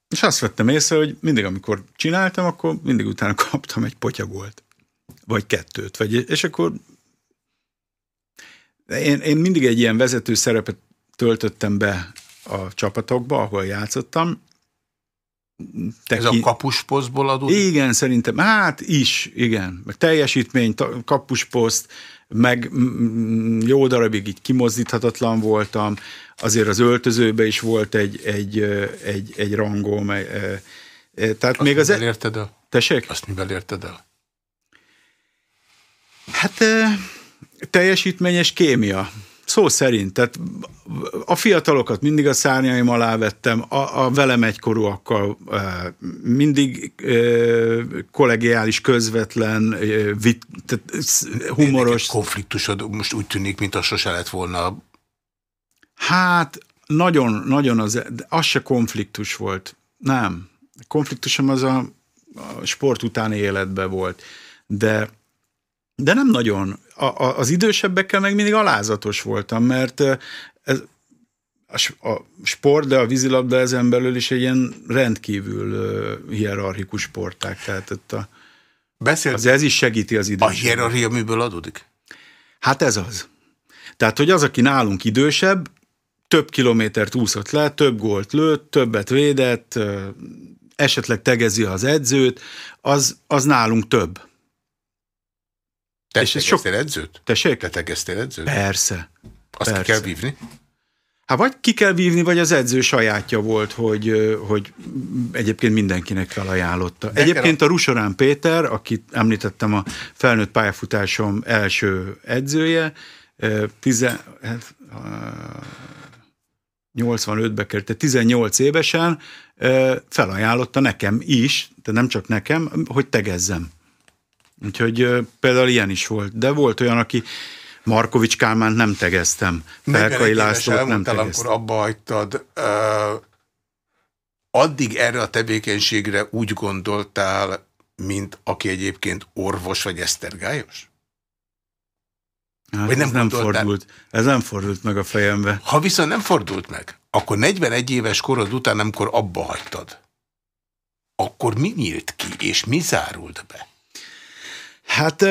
B: és azt vettem észre, hogy mindig, amikor csináltam, akkor mindig utána kaptam egy potyagolt. Vagy kettőt. Vagy, és akkor én, én mindig egy ilyen vezető szerepet töltöttem be a csapatokba, ahol játszottam.
A: Teki... Ez a kapusposztból adódik?
B: Igen, szerintem. Hát is, igen. Meg teljesítmény, kapusposzt, meg jó darabig így kimozdíthatatlan voltam, azért az öltözőbe is volt egy, egy, egy, egy rangom. Tehát
A: Azt
B: még az...
A: E- érted el?
B: Tessék?
A: Azt mivel érted el?
B: Hát teljesítményes kémia. Szó szerint, tehát a fiatalokat mindig a szárnyaim alá vettem, a, a velem egykorúakkal e, mindig e, kollegiális, közvetlen, e, vit, tehát humoros.
A: Konfliktusod most úgy tűnik, mint a sose lett volna.
B: Hát nagyon, nagyon az, de az se konfliktus volt. Nem. Konfliktusom az a, a sport utáni életben volt. De de nem nagyon. A, a, az idősebbekkel meg mindig alázatos voltam, mert ez, a, a sport, de a vízilabda ezen belül is egy ilyen rendkívül uh, hierarchikus sporták. Tehát ott a, Beszélt, az ez is segíti az időt.
A: A hierarchia miből adódik?
B: Hát ez az. Tehát, hogy az, aki nálunk idősebb, több kilométert úszott le, több gólt lőtt, többet védett, esetleg tegezi az edzőt, az, az nálunk több.
A: Te és sok... edzőt?
B: Tessék?
A: Te tegeztél edzőt?
B: Persze.
A: Azt
B: persze.
A: ki kell vívni?
B: Hát vagy ki kell vívni, vagy az edző sajátja volt, hogy, hogy egyébként mindenkinek felajánlotta. De egyébként a Rusorán Péter, akit említettem a felnőtt pályafutásom első edzője, 85-be került, 18 évesen felajánlotta nekem is, de nem csak nekem, hogy tegezzem. Úgyhogy például ilyen is volt. De volt olyan, aki Markovics Kálmánt nem tegeztem.
A: Felkai Lászlót nem tegeztem. amikor abba hagytad, uh, addig erre a tevékenységre úgy gondoltál, mint aki egyébként orvos vagy esztergályos?
B: Hát vagy nem, ez nem fordult. Ez nem fordult meg a fejembe.
A: Ha viszont nem fordult meg, akkor 41 éves korod után, amikor abba hagytad, akkor mi nyílt ki, és mi zárult be?
B: Hát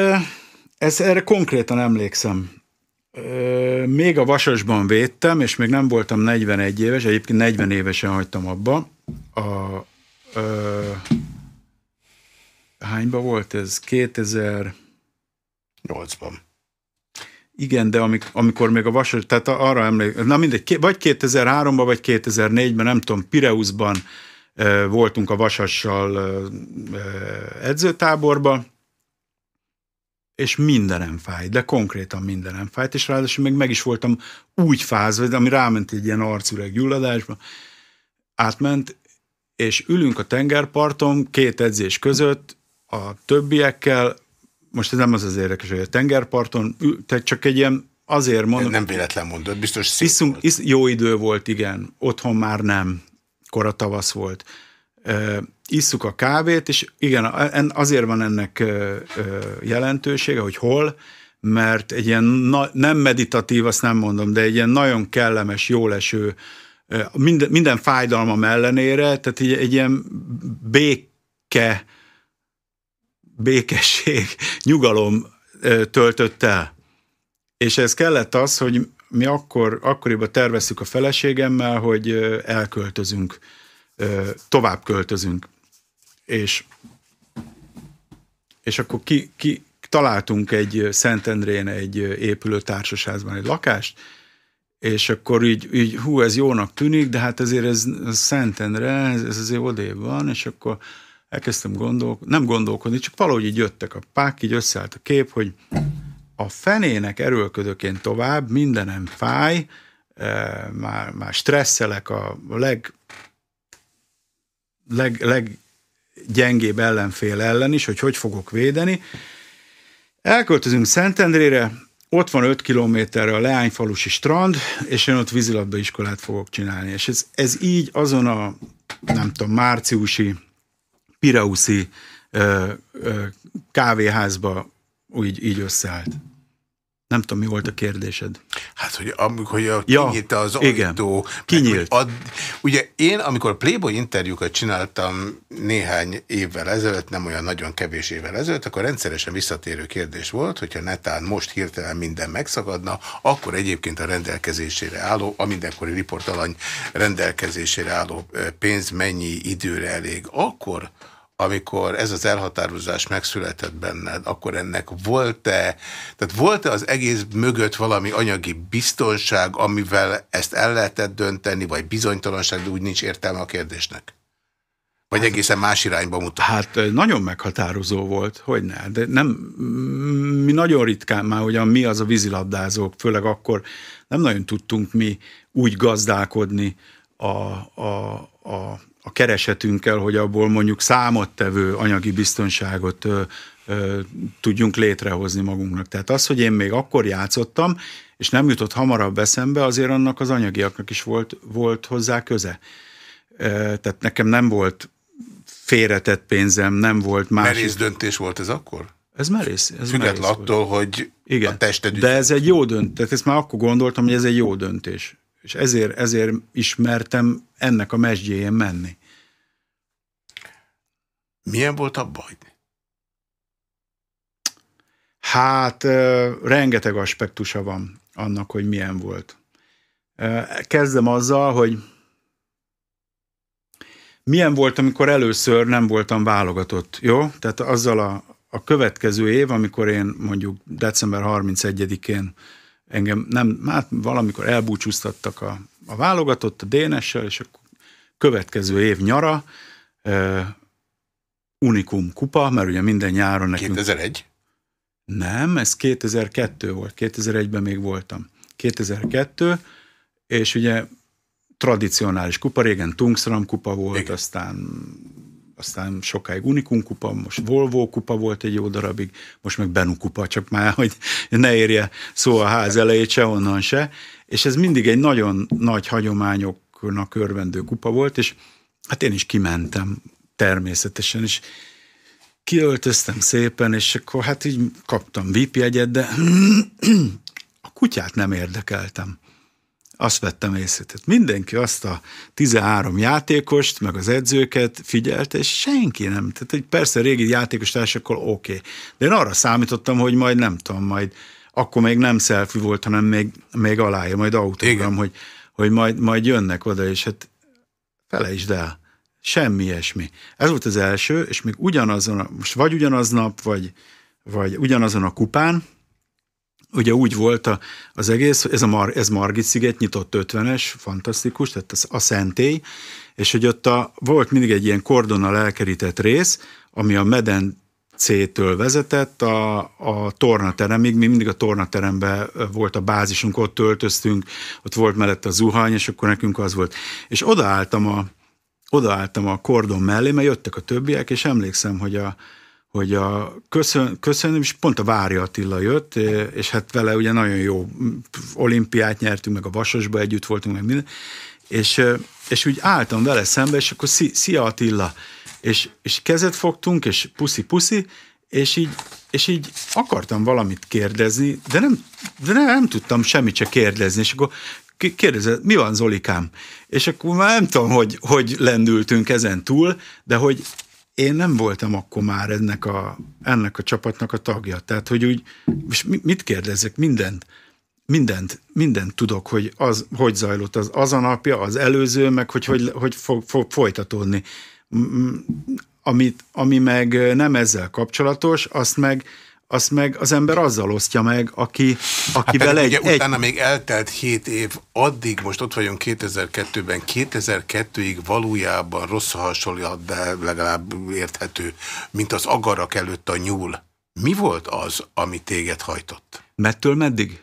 B: ez, erre konkrétan emlékszem. Még a Vasasban védtem, és még nem voltam 41 éves, egyébként 40 évesen hagytam abba. A, ö, hányba volt ez? 2008-ban. Igen, de amik, amikor még a Vasas, tehát arra emlékszem, na mindegy, vagy 2003-ban, vagy 2004-ben, nem tudom, Pireuszban voltunk a Vasassal edzőtáborban, és mindenem fájt, de konkrétan mindenem fájt, és ráadásul még meg is voltam úgy fázva, ami ráment egy ilyen arcüreg gyulladásba, átment, és ülünk a tengerparton, két edzés között, a többiekkel, most ez nem az az érdekes, hogy a tengerparton, tehát csak egy ilyen, azért mondom.
A: Nem véletlen mondod, biztos szép
B: iszunk, volt. Isz, jó idő volt, igen, otthon már nem, kora tavasz volt isszuk a kávét, és igen, azért van ennek jelentősége, hogy hol, mert egy ilyen na, nem meditatív, azt nem mondom, de egy ilyen nagyon kellemes, jóleső, minden, minden fájdalmam ellenére, tehát egy, egy ilyen béke békesség, nyugalom töltött el. És ez kellett az, hogy mi akkor, akkoriban terveztük a feleségemmel, hogy elköltözünk, tovább költözünk. És, és akkor ki, ki, találtunk egy Szentendrén egy épülőtársasházban egy lakást, és akkor így, így, hú, ez jónak tűnik, de hát azért ez, ez Szentendre, ez, ez azért odébb van, és akkor elkezdtem gondolkodni, nem gondolkodni, csak valahogy így jöttek a pák, így összeállt a kép, hogy a fenének erőlködök én tovább, mindenem fáj, e, már, már stresszelek a leg, leg, leggyengébb ellenfél ellen is, hogy hogy fogok védeni. Elköltözünk Szentendrére, ott van 5 kilométerre a Leányfalusi strand, és én ott vízilabda iskolát fogok csinálni. És ez, ez így azon a, nem tudom, márciusi, Pirauszi ö, ö, kávéházba úgy így összeállt. Nem tudom, mi volt a kérdésed.
A: Hát, hogy amikor ja, kinyílte az
B: ajtó. Kinyílt.
A: Ad, ugye én, amikor Playboy interjúkat csináltam néhány évvel ezelőtt, nem olyan nagyon kevés évvel ezelőtt, akkor rendszeresen visszatérő kérdés volt, hogyha netán most hirtelen minden megszakadna, akkor egyébként a rendelkezésére álló, a mindenkori riportalany rendelkezésére álló pénz mennyi időre elég. Akkor amikor ez az elhatározás megszületett benned, akkor ennek volt-e, tehát volt-e az egész mögött valami anyagi biztonság, amivel ezt el lehetett dönteni, vagy bizonytalanság, de úgy nincs értelme a kérdésnek? Vagy hát, egészen más irányba mutat?
B: Hát nagyon meghatározó volt, hogy ne. De nem, mi nagyon ritkán már, ugyan mi az a vízilabdázók, főleg akkor nem nagyon tudtunk mi úgy gazdálkodni a, a, a a keresetünkkel, hogy abból mondjuk számottevő anyagi biztonságot ö, ö, tudjunk létrehozni magunknak. Tehát az, hogy én még akkor játszottam, és nem jutott hamarabb eszembe, azért annak az anyagiaknak is volt, volt hozzá köze. Ö, tehát nekem nem volt félretett pénzem, nem volt más.
A: Merész döntés volt ez akkor?
B: Ez merész. Ez
A: Független attól, hogy
B: Igen. a tested... De ez egy jó döntés. Tehát ezt már akkor gondoltam, hogy ez egy jó döntés. És ezért, ezért ismertem ennek a mesdjéjén menni.
A: Milyen volt a baj?
B: Hát rengeteg aspektusa van annak, hogy milyen volt. Kezdem azzal, hogy milyen volt, amikor először nem voltam válogatott, jó? Tehát azzal a, a következő év, amikor én mondjuk december 31-én engem nem, hát valamikor elbúcsúztattak a, a válogatott, a DNS-sel, és akkor következő év nyara, Unikum kupa, mert ugye minden nyáron nekünk...
A: 2001?
B: Nem, ez 2002 volt, 2001-ben még voltam. 2002, és ugye tradicionális kupa, régen Tungsram kupa volt, Igen. aztán aztán sokáig Unikum kupa, most Volvo kupa volt egy jó darabig, most meg Benu kupa, csak már, hogy ne érje szó a ház elejét se, onnan se. És ez mindig egy nagyon nagy hagyományoknak örvendő kupa volt, és hát én is kimentem természetesen, és kiöltöztem szépen, és akkor hát így kaptam VIP jegyet, de a kutyát nem érdekeltem. Azt vettem észre, tehát mindenki azt a 13 játékost, meg az edzőket figyelte, és senki nem. Tehát egy persze régi játékos társakkal oké. Okay. De én arra számítottam, hogy majd nem tudom, majd akkor még nem selfie volt, hanem még, még alája, majd autógram, hogy, hogy majd, majd jönnek oda, és hát felejtsd el. Semmi ilyesmi. Ez volt az első, és még ugyanazon, most vagy ugyanaz nap, vagy, vagy ugyanazon a kupán, ugye úgy volt a, az egész, ez, a Mar, ez Margit sziget, nyitott 50-es, fantasztikus, tehát az, a szentély, és hogy ott a, volt mindig egy ilyen kordonnal elkerített rész, ami a meden C-től vezetett a, a tornateremig, mi mindig a tornateremben volt a bázisunk, ott töltöztünk, ott volt mellett a zuhany, és akkor nekünk az volt. És odaálltam a, odaálltam a kordon mellé, mert jöttek a többiek, és emlékszem, hogy a, hogy a köszön, köszönöm, és pont a Vári Attila jött, és hát vele ugye nagyon jó olimpiát nyertünk, meg a Vasasba együtt voltunk, meg minden, és, és úgy álltam vele szembe, és akkor szia Attila, és, és kezet fogtunk, és puszi-puszi, és így, és így akartam valamit kérdezni, de nem, de nem, nem tudtam semmit se kérdezni, és akkor kérdezett, mi van Zolikám? És akkor már nem tudom, hogy, hogy lendültünk ezen túl, de hogy én nem voltam akkor már ennek a ennek a csapatnak a tagja. Tehát, hogy úgy, és mit kérdezek? Mindent mindent, mindent tudok, hogy az hogy zajlott az, az a napja, az előző, meg hogy hogy, hogy fog, fog folytatódni. Amit, ami meg nem ezzel kapcsolatos, azt meg, azt meg az ember azzal osztja meg, aki, aki hát
A: egy, egy... Utána még eltelt 7 év, addig most ott vagyunk 2002-ben, 2002-ig valójában rossz hasonlóan, de legalább érthető, mint az agarak előtt a nyúl. Mi volt az, ami téged hajtott?
B: Mettől meddig?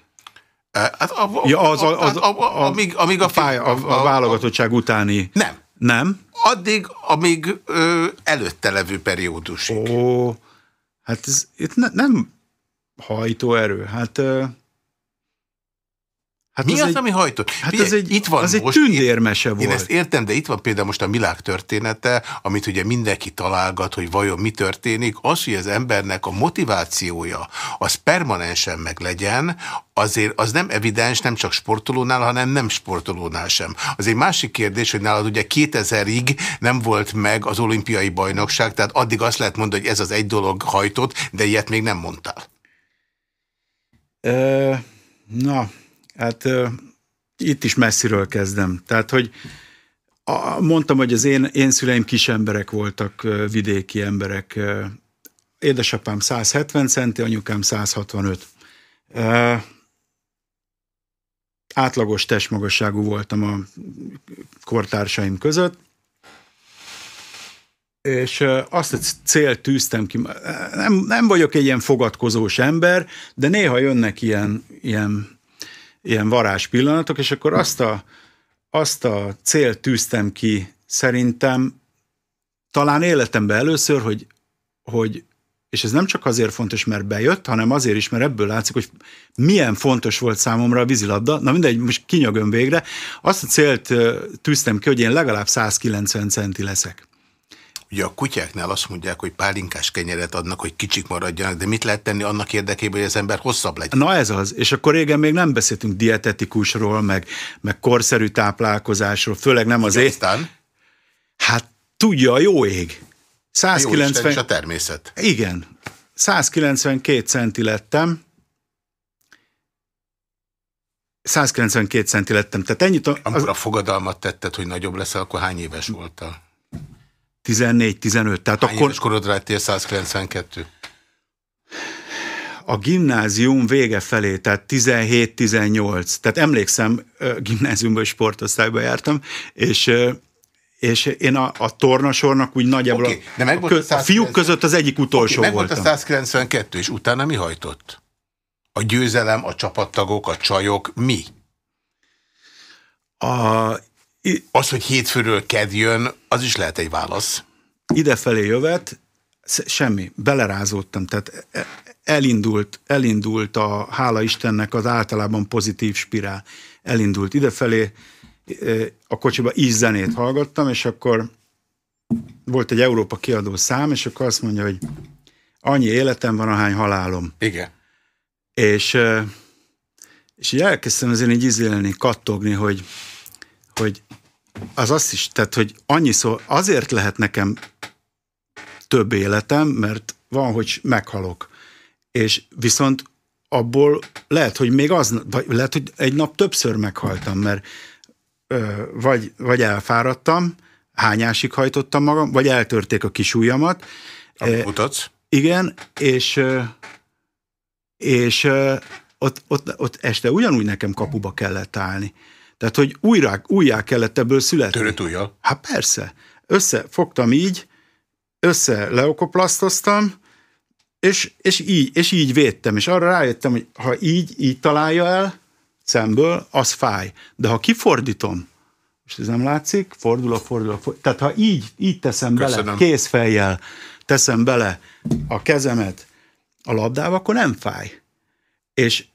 A: Hát a, a, ja, az, az, az, a, a, amíg, amíg a,
B: a, a, a válogatottság utáni...
A: Nem.
B: Nem?
A: Addig, amíg ö, előtte levő periódusig.
B: Ó, hát ez itt ne, nem hajtóerő. Hát... Ö,
A: Hát Mi az, egy, ami hajtott?
B: Hát Figyelj, ez egy, itt van az most, egy tündérmese
A: én,
B: volt.
A: Én ezt értem, de itt van például most a világ története, amit ugye mindenki találgat, hogy vajon mi történik. Az, hogy az embernek a motivációja az permanensen meg legyen, azért az nem evidens nem csak sportolónál, hanem nem sportolónál sem. Az egy másik kérdés, hogy nálad ugye 2000-ig nem volt meg az olimpiai bajnokság, tehát addig azt lehet mondani, hogy ez az egy dolog hajtott, de ilyet még nem mondtál.
B: Uh, na, Hát uh, itt is messziről kezdem. Tehát, hogy a, mondtam, hogy az én, én szüleim kis emberek voltak, uh, vidéki emberek. Uh, édesapám 170 centi, anyukám 165. Uh, átlagos testmagasságú voltam a kortársaim között, és azt a célt tűztem ki, nem, nem vagyok egy ilyen fogadkozós ember, de néha jönnek ilyen, ilyen ilyen varázs pillanatok, és akkor azt a, azt a célt tűztem ki szerintem talán életemben először, hogy, hogy és ez nem csak azért fontos, mert bejött, hanem azért is, mert ebből látszik, hogy milyen fontos volt számomra a vízilabda. Na mindegy, most kinyagom végre. Azt a célt tűztem ki, hogy én legalább 190 centi leszek.
A: Ugye a kutyáknál azt mondják, hogy pálinkás kenyeret adnak, hogy kicsik maradjanak, de mit lehet tenni annak érdekében, hogy az ember hosszabb legyen?
B: Na ez az, és akkor régen még nem beszéltünk dietetikusról, meg, meg korszerű táplálkozásról, főleg nem az
A: Aztán?
B: Hát tudja a jó ég.
A: 190... Jó a természet.
B: Igen. 192 centi lettem, 192 centi lettem. Tehát ennyit
A: a, Amikor a fogadalmat tetted, hogy nagyobb lesz, akkor hány éves voltál?
B: 14-15. Tehát
A: Hány akkor... éves korodra lettél 192?
B: A gimnázium vége felé, tehát 17-18. Tehát emlékszem, gimnáziumban sportosztályba jártam, és és én a, a tornasornak úgy nagyjából okay, de meg a, a, a fiúk között az egyik utolsó okay, meg
A: voltam. volt a 192, és utána mi hajtott? A győzelem, a csapattagok, a csajok, mi?
B: A,
A: az, hogy hétfőről ked jön, az is lehet egy válasz.
B: Idefelé jövet, semmi, belerázódtam, tehát e, elindult, elindult a, hála Istennek az általában pozitív spirál. Elindult idefelé, e, a kocsiba is zenét hallgattam, és akkor volt egy Európa kiadó szám, és akkor azt mondja, hogy annyi életem van, ahány halálom.
A: Igen.
B: És, e, és így elkezdtem azért így izélni, kattogni, hogy, hogy az azt is, tehát, hogy annyiszor azért lehet nekem több életem, mert van, hogy meghalok. És viszont abból lehet, hogy még az, vagy lehet, hogy egy nap többször meghaltam, mert ö, vagy, vagy elfáradtam, hányásig hajtottam magam, vagy eltörték a kis ujjamat.
A: Amit mutatsz?
B: Igen, és, és ott, ott, ott este ugyanúgy nekem kapuba kellett állni. Tehát, hogy újra, újjá kellett ebből születni.
A: Törött ujjal?
B: Hát persze. Összefogtam így, össze leokoplasztoztam, és, és, így, és így védtem, és arra rájöttem, hogy ha így, így találja el szemből, az fáj. De ha kifordítom, és ez nem látszik, fordulok, fordulok, fordulok. Tehát ha így, így teszem Köszönöm. bele, kézfejjel teszem bele a kezemet a labdába, akkor nem fáj. És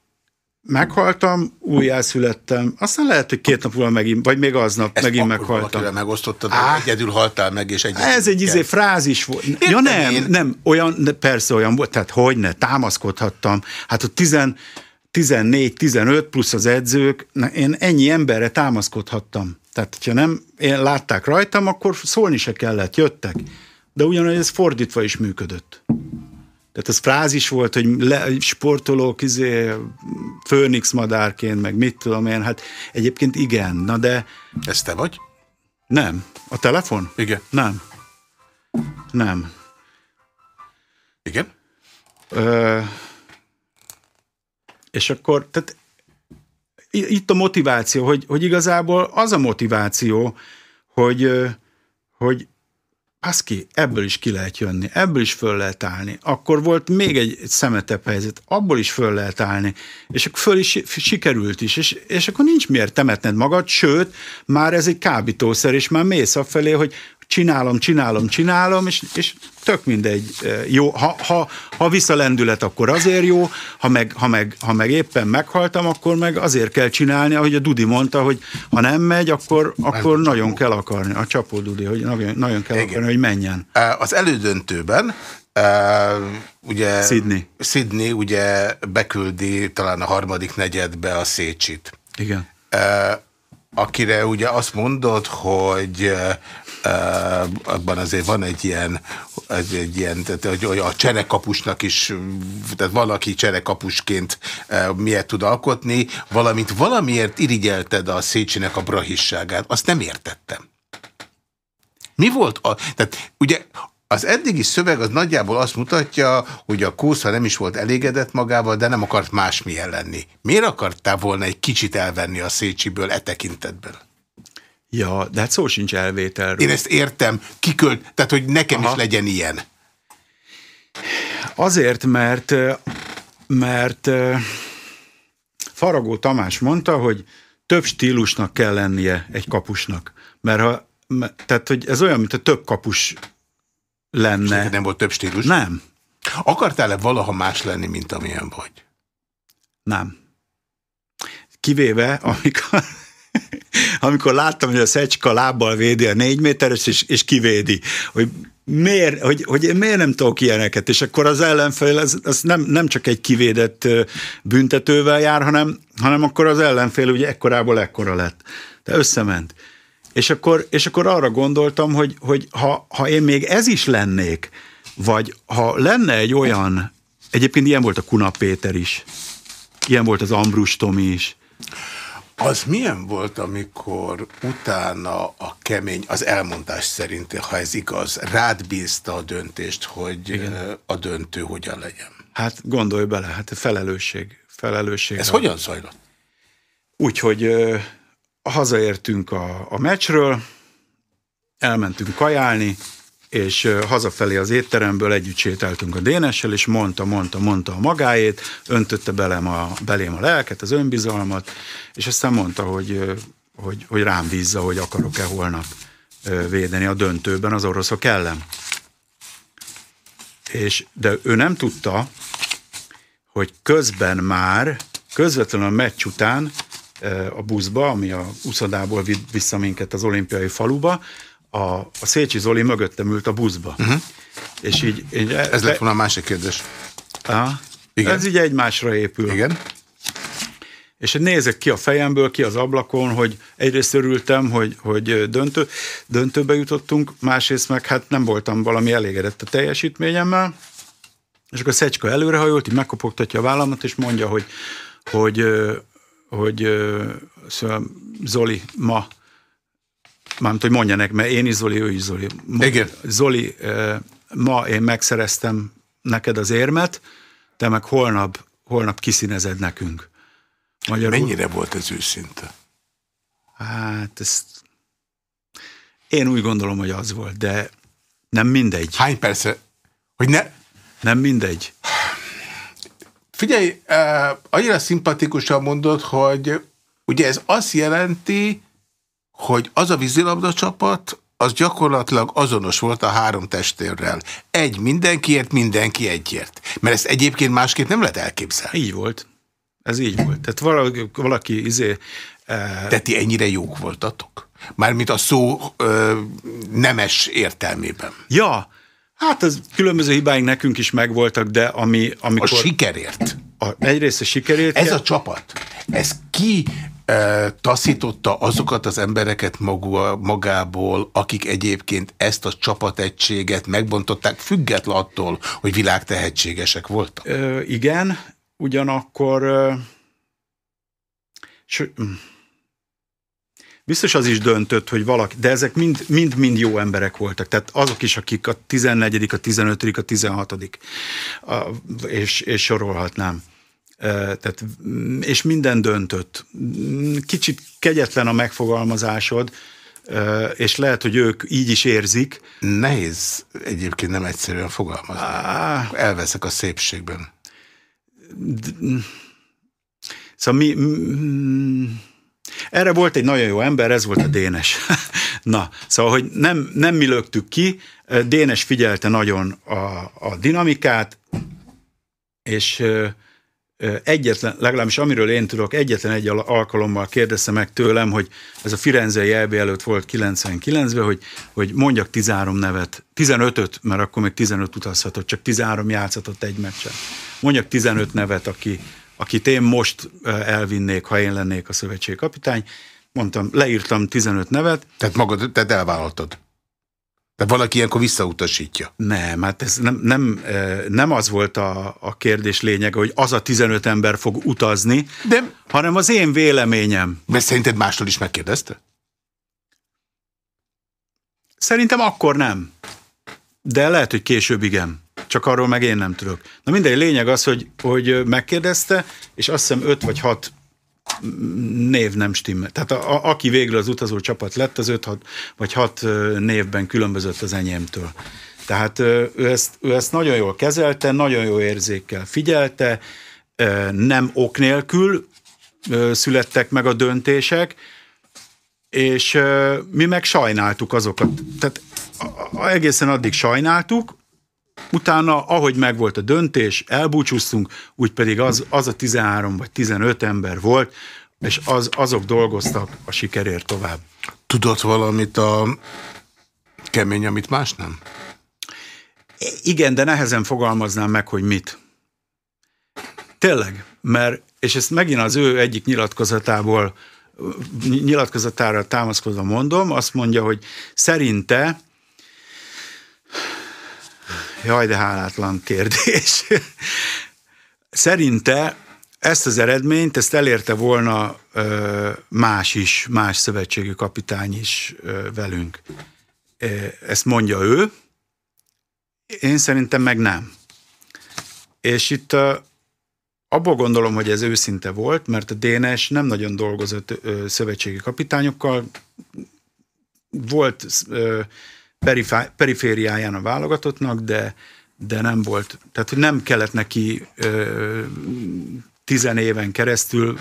B: meghaltam, újjászülettem, aztán lehet, hogy két nap múlva megint, vagy még aznap Ezt megint meghaltam.
A: megosztottad, Á, egyedül haltál meg, és egyedül
B: Ez egy izé frázis volt. Értem ja nem, én. nem, olyan, persze olyan volt, tehát hogy ne, támaszkodhattam. Hát a 14-15 plusz az edzők, én ennyi emberre támaszkodhattam. Tehát, ha nem én látták rajtam, akkor szólni se kellett, jöttek. De ugyanúgy ez fordítva is működött. Tehát ez frázis volt, hogy le, sportolók izé, főnix madárként, meg mit tudom én, hát egyébként igen, na de...
A: Ez te vagy?
B: Nem. A telefon?
A: Igen.
B: Nem. Nem.
A: Igen?
B: Ö, és akkor, tehát itt a motiváció, hogy, hogy igazából az a motiváció, hogy, hogy ki, ebből is ki lehet jönni, ebből is föl lehet állni. Akkor volt még egy, egy szemetebb helyzet, abból is föl lehet állni, és akkor föl is sikerült is, és, és akkor nincs miért temetned magad, sőt, már ez egy kábítószer, és már mész afelé, hogy csinálom, csinálom, csinálom, és, és tök mindegy. Jó, ha, ha, ha vissza lendület, akkor azért jó, ha meg, ha, meg, ha meg éppen meghaltam, akkor meg azért kell csinálni, ahogy a Dudi mondta, hogy ha nem megy, akkor, akkor nagyon kell akarni. A csapó Dudi, hogy nagyon, nagyon kell Igen. akarni, hogy menjen.
A: Az elődöntőben Uh, ugye
B: Sydney.
A: Sydney ugye beküldi talán a harmadik negyedbe a Szécsit.
B: Igen.
A: Uh, akire ugye azt mondod, hogy abban azért van egy ilyen, egy, ilyen tehát, hogy a cserekapusnak is, tehát valaki cserekapusként miért tud alkotni, valamint valamiért irigyelted a Szécsinek a brahisságát. Azt nem értettem. Mi volt a... Tehát ugye az eddigi szöveg az nagyjából azt mutatja, hogy a Kósza nem is volt elégedett magával, de nem akart másmilyen lenni. Miért akartál volna egy kicsit elvenni a Szécsiből e tekintetből?
B: Ja, de hát szó sincs elvételről.
A: Én ezt értem, kikölt, tehát hogy nekem Aha. is legyen ilyen.
B: Azért, mert, mert Faragó Tamás mondta, hogy több stílusnak kell lennie egy kapusnak. Mert ha, tehát, hogy ez olyan, mint a több kapus lenne.
A: nem volt több stílus?
B: Nem.
A: Akartál-e valaha más lenni, mint amilyen vagy?
B: Nem. Kivéve, amikor amikor láttam, hogy a Szecska lábbal védi a négy méteres, és, és kivédi, hogy miért, hogy, hogy én miért nem tudok ilyeneket, és akkor az ellenfél az, az nem, nem csak egy kivédett büntetővel jár, hanem, hanem akkor az ellenfél ugye ekkorából ekkora lett. De összement. És akkor, és akkor arra gondoltam, hogy, hogy ha, ha én még ez is lennék, vagy ha lenne egy olyan, egyébként ilyen volt a Kuna Péter is, ilyen volt az Ambrus Tomi is,
A: az milyen volt, amikor utána a kemény, az elmondás szerint, ha ez igaz, rád bízta a döntést, hogy Igen. a döntő hogyan legyen?
B: Hát gondolj bele, hát felelősség. felelősség
A: ez a... hogyan zajlott?
B: Úgyhogy hazaértünk a, a meccsről, elmentünk kajálni, és hazafelé az étteremből együtt sétáltunk a Dénessel, és mondta, mondta, mondta a magáét, öntötte belém a, belém a lelket, az önbizalmat, és aztán mondta, hogy, hogy, hogy rám bízza, hogy akarok-e holnap védeni a döntőben az oroszok ellen. És, de ő nem tudta, hogy közben már, közvetlenül a meccs után a buszba, ami a uszodából vitt vissza minket az olimpiai faluba, a, a Szécsi Zoli mögöttem ült a buszba. Uh-huh. És így, így,
A: Ez lett volna a másik kérdés.
B: Aha, Igen. Ez így egymásra épül.
A: Igen.
B: És nézek ki a fejemből, ki az ablakon, hogy egyrészt örültem, hogy, hogy döntő, döntőbe jutottunk, másrészt meg hát nem voltam valami elégedett a teljesítményemmel, és akkor Szecska előrehajolt, így megkopogtatja a vállamat, és mondja, hogy, hogy, hogy, hogy szóval Zoli ma mármint, hogy mondjanak, mert én is Zoli, ő is Zoli.
A: Igen.
B: Zoli, ma én megszereztem neked az érmet, te meg holnap, holnap kiszínezed nekünk.
A: Magyarul, Mennyire volt ez őszinte?
B: Hát ezt én úgy gondolom, hogy az volt, de nem mindegy.
A: Hány persze? Hogy ne...
B: Nem mindegy.
A: Figyelj, uh, annyira szimpatikusan mondod, hogy ugye ez azt jelenti, hogy az a vízilabda csapat, az gyakorlatilag azonos volt a három testérrel. Egy mindenkiért, mindenki egyért. Mert ezt egyébként másképp nem lehet elképzelni.
B: Így volt. Ez így volt. Tehát valaki, valaki izé...
A: E... De ti ennyire jók voltatok? Mármint a szó ö, nemes értelmében.
B: Ja, hát az különböző hibáink nekünk is megvoltak, de ami... Amikor...
A: A sikerért.
B: A, egyrészt a sikerért.
A: Ez kell... a csapat, ez ki taszította azokat az embereket maga, magából, akik egyébként ezt a csapategységet megbontották, független attól, hogy világtehetségesek voltak?
B: Ö, igen, ugyanakkor ö, s, hm. biztos az is döntött, hogy valaki, de ezek mind-mind jó emberek voltak, tehát azok is, akik a 14., a 15., a 16., a, és, és sorolhatnám tehát, és minden döntött. Kicsit kegyetlen a megfogalmazásod, és lehet, hogy ők így is érzik.
A: Nehéz egyébként nem egyszerűen fogalmazni. Á, Elveszek a szépségben.
B: Szóval mi, erre volt egy nagyon jó ember, ez volt a Dénes. Na, szóval, hogy nem, nem mi lögtük ki, Dénes figyelte nagyon a, a dinamikát, és egyetlen, legalábbis amiről én tudok, egyetlen egy alkalommal kérdezte meg tőlem, hogy ez a Firenzei EB előtt volt 99-ben, hogy, hogy mondjak 13 nevet, 15-öt, mert akkor még 15 utazhatott, csak 13 játszhatott egy meccsen. Mondjak 15 nevet, aki, akit én most elvinnék, ha én lennék a szövetségkapitány. Mondtam, leírtam 15 nevet.
A: Tehát magad, te elvállaltad? Tehát valaki ilyenkor visszautasítja.
B: Nem, hát ez nem, nem, nem az volt a, a kérdés lényege, hogy az a 15 ember fog utazni, De, hanem az én véleményem.
A: Mert szerinted mástól is megkérdezte?
B: Szerintem akkor nem. De lehet, hogy később igen. Csak arról meg én nem tudok. Na mindegy, lényeg az, hogy, hogy megkérdezte, és azt hiszem öt vagy hat név nem stimmel. Tehát a, a, aki végül az utazó csapat lett, az 5 vagy 6 névben különbözött az enyémtől. Tehát ő ezt, ő ezt nagyon jól kezelte, nagyon jó érzékkel figyelte, nem ok nélkül születtek meg a döntések, és mi meg sajnáltuk azokat. Tehát egészen addig sajnáltuk, Utána, ahogy megvolt a döntés, elbúcsúztunk, úgy pedig az, az a 13 vagy 15 ember volt, és az, azok dolgoztak a sikerért tovább.
A: Tudott valamit a kemény, amit más nem?
B: Igen, de nehezen fogalmaznám meg, hogy mit. Tényleg, mert, és ezt megint az ő egyik nyilatkozatából, nyilatkozatára támaszkodva mondom, azt mondja, hogy szerinte Jaj, de hálátlan kérdés. Szerinte ezt az eredményt, ezt elérte volna más is, más szövetségi kapitány is velünk. Ezt mondja ő, én szerintem meg nem. És itt abból gondolom, hogy ez őszinte volt, mert a Dénes nem nagyon dolgozott szövetségi kapitányokkal, volt ö, perifériáján a válogatottnak, de, de nem volt, tehát nem kellett neki ö, tizen éven keresztül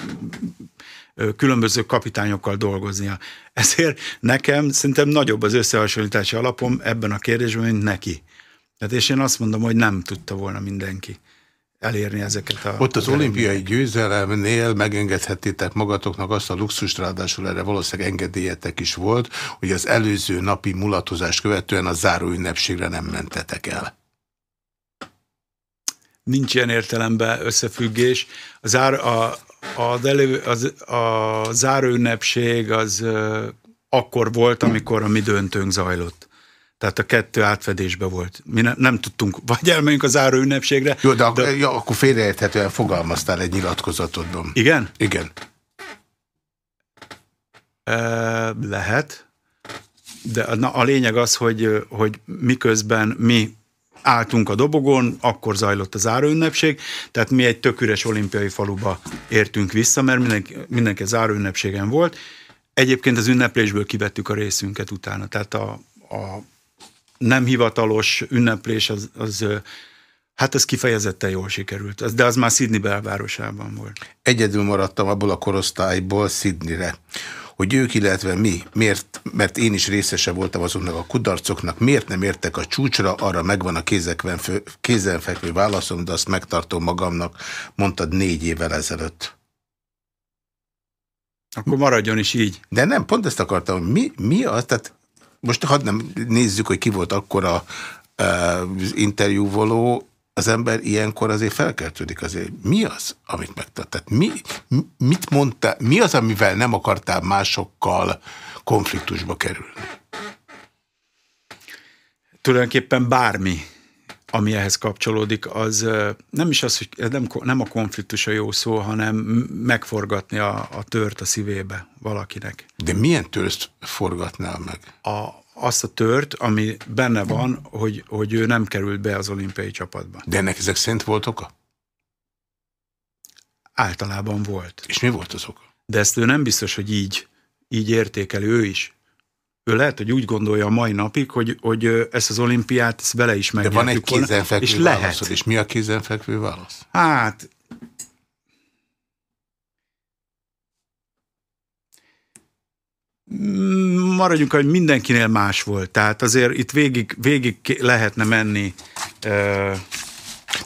B: ö, különböző kapitányokkal dolgoznia. Ezért nekem szerintem nagyobb az összehasonlítási alapom ebben a kérdésben, mint neki. Tehát és én azt mondom, hogy nem tudta volna mindenki elérni ezeket a...
A: Ott az olimpiai győzelemnél megengedhettétek magatoknak azt a luxust, ráadásul erre valószínűleg engedélyetek is volt, hogy az előző napi mulatozást követően a záró ünnepségre nem mentetek el.
B: Nincs ilyen értelemben összefüggés. A, zár, a, a, elő, az, a záró ünnepség az akkor volt, amikor a mi döntőnk zajlott. Tehát a kettő átfedésbe volt. Mi ne, nem tudtunk, vagy elmegyünk az záró ünnepségre.
A: Jó, de, de... Ja, akkor félreérthetően fogalmaztál egy nyilatkozatodban.
B: Igen?
A: Igen.
B: E, lehet. De na, a lényeg az, hogy, hogy miközben mi álltunk a dobogon, akkor zajlott az záróünnepség, tehát mi egy tök üres olimpiai faluba értünk vissza, mert mindenki, mindenki záróünnepségen volt. Egyébként az ünneplésből kivettük a részünket utána, tehát a, a nem hivatalos ünneplés, az, az hát ez kifejezetten jól sikerült. De az már Sydney belvárosában volt.
A: Egyedül maradtam abból a korosztályból Sydneyre hogy ők, illetve mi, miért, mert én is részese voltam azoknak a kudarcoknak, miért nem értek a csúcsra, arra megvan a kézenfekvő válaszom, de azt megtartom magamnak, mondtad négy évvel ezelőtt.
B: Akkor maradjon is így.
A: De nem, pont ezt akartam, mi, mi az, tehát most hadd nem nézzük, hogy ki volt akkor a, az interjúvoló, az ember ilyenkor azért felkeltődik azért. Mi az, amit megtett? Tehát mi, mit mondta, mi az, amivel nem akartál másokkal konfliktusba kerülni?
B: Tulajdonképpen bármi, ami ehhez kapcsolódik, az nem is az, hogy nem, nem a konfliktus a jó szó, hanem megforgatni a, a tört a szívébe valakinek.
A: De milyen tört forgatnál meg?
B: A, azt a tört, ami benne van, hogy, hogy ő nem került be az olimpiai csapatba.
A: De ennek ezek szent volt oka?
B: Általában volt.
A: És mi volt az oka?
B: De ezt ő nem biztos, hogy így, így értékel ő is. Ő lehet, hogy úgy gondolja a mai napig, hogy, hogy ezt az olimpiát ezt bele is
A: megnyertük De van egy kézenfekvő és válaszod, lehet. és mi a kézenfekvő válasz?
B: Hát maradjunk, hogy mindenkinél más volt. Tehát azért itt végig, végig lehetne menni.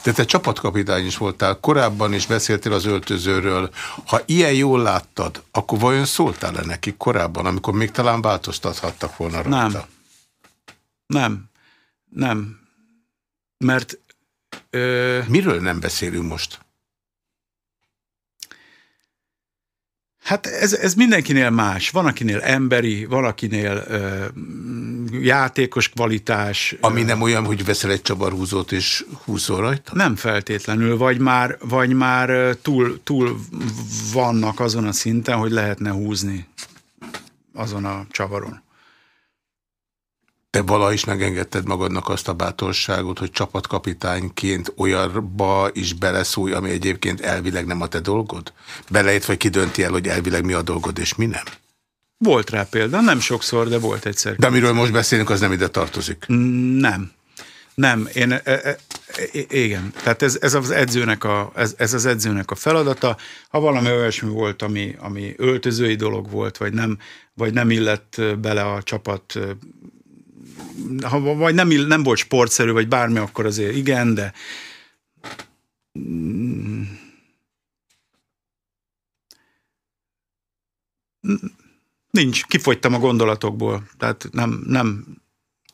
A: De te csapatkapitány is voltál, korábban is beszéltél az öltözőről. Ha ilyen jól láttad, akkor vajon szóltál-e nekik korábban, amikor még talán változtathattak volna rajta?
B: Nem. Nem. Nem. Mert...
A: Ö... Miről nem beszélünk most?
B: Hát ez, ez mindenkinél más. Van, akinél emberi, valakinél ö, játékos kvalitás.
A: Ami nem olyan, hogy veszel egy csavarhúzót és húzol rajta?
B: Nem feltétlenül, vagy már, vagy már túl, túl vannak azon a szinten, hogy lehetne húzni azon a csavaron.
A: Te vala is megengedted magadnak azt a bátorságot, hogy csapatkapitányként olyanba is beleszólj, ami egyébként elvileg nem a te dolgod? Belejött, vagy kidönti el, hogy elvileg mi a dolgod, és mi nem?
B: Volt rá példa, nem sokszor, de volt egyszer.
A: De amiről most beszélünk, az nem ide tartozik?
B: Nem. Nem, én, e, e, e, igen, tehát ez, ez, az edzőnek a, ez, ez az edzőnek a feladata. Ha valami olyasmi volt, ami, ami öltözői dolog volt, vagy nem, vagy nem illett bele a csapat ha vagy nem, nem volt sportszerű, vagy bármi, akkor azért igen, de nincs, kifogytam a gondolatokból, tehát nem, nem.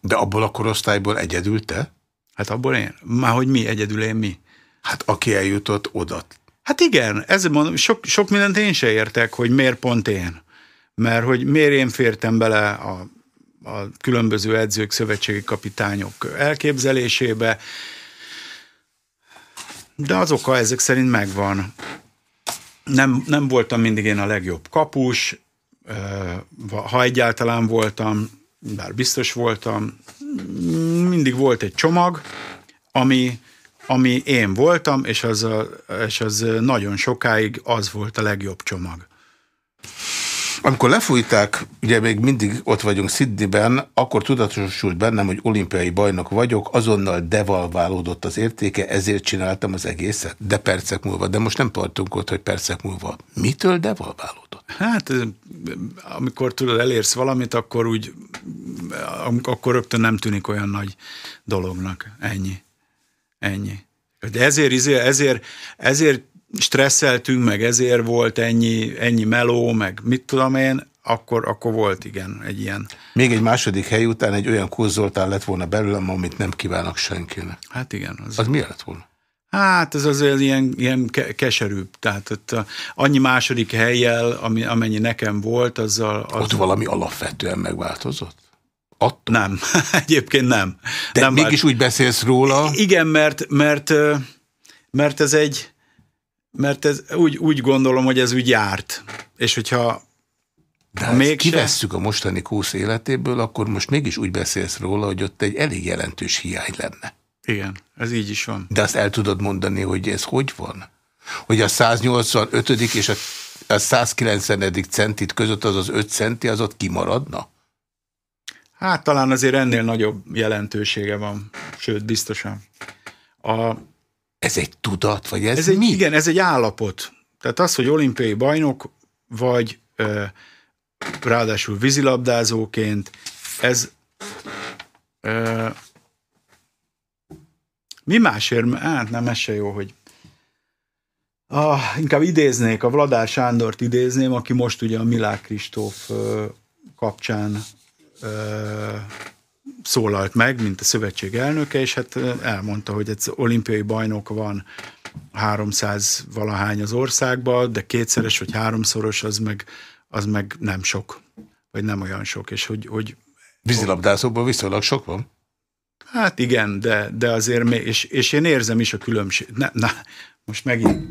A: De abból a korosztályból egyedül te?
B: Hát abból én? Már hogy mi, egyedül én mi?
A: Hát aki eljutott oda.
B: Hát igen, ez mondom, sok, sok mindent én se értek, hogy miért pont én. Mert hogy miért én fértem bele a a különböző edzők, szövetségi kapitányok elképzelésébe, de az oka ezek szerint megvan. Nem, nem voltam mindig én a legjobb kapus, ha egyáltalán voltam, bár biztos voltam, mindig volt egy csomag, ami, ami én voltam, és az, a, és az nagyon sokáig az volt a legjobb csomag.
A: Amikor lefújták, ugye még mindig ott vagyunk Sydneyben, akkor tudatosult bennem, hogy olimpiai bajnok vagyok, azonnal devalválódott az értéke, ezért csináltam az egészet, de percek múlva. De most nem tartunk ott, hogy percek múlva. Mitől devalválódott?
B: Hát, amikor tudod, elérsz valamit, akkor úgy, akkor rögtön nem tűnik olyan nagy dolognak. Ennyi. Ennyi. De ezért, izé, ezért, ezért stresszeltünk, meg ezért volt ennyi, ennyi meló, meg mit tudom én, akkor, akkor volt igen egy ilyen.
A: Még egy második hely után egy olyan kurzoltál lett volna belőlem, amit nem kívánok senkinek.
B: Hát igen.
A: Az, az mi lett volna?
B: Hát ez azért ilyen, ilyen keserűbb. Tehát ott annyi második helyjel, ami, amennyi nekem volt, azzal... Az...
A: Ott valami alapvetően megváltozott?
B: Attól? Nem, egyébként nem.
A: De
B: nem
A: mégis vált... úgy beszélsz róla?
B: Igen, mert, mert, mert ez egy mert ez, úgy, úgy gondolom, hogy ez úgy járt. És hogyha
A: de ha még kivesszük a mostani kúsz életéből, akkor most mégis úgy beszélsz róla, hogy ott egy elég jelentős hiány lenne.
B: Igen, ez így is van.
A: De azt el tudod mondani, hogy ez hogy van? Hogy a 185. és a, a 190. centit között az az 5 centi, az ott kimaradna?
B: Hát talán azért ennél nagyobb jelentősége van, sőt, biztosan. A,
A: ez egy tudat, vagy ez,
B: ez
A: egy,
B: mi? Igen, ez egy állapot. Tehát az, hogy olimpiai bajnok vagy, ráadásul vízilabdázóként, ez mi másért? Hát nem, ez se jó, hogy ah, inkább idéznék, a Vladár Sándort idézném, aki most ugye a Milák Kristóf kapcsán szólalt meg, mint a szövetség elnöke, és hát elmondta, hogy egy olimpiai bajnok van 300 valahány az országban, de kétszeres vagy háromszoros az meg, az meg nem sok, vagy nem olyan sok, és hogy, hogy
A: Vízilabdászóból viszonylag sok van?
B: Hát igen, de, de azért, és, és én érzem is a különbség. Na, na most megint.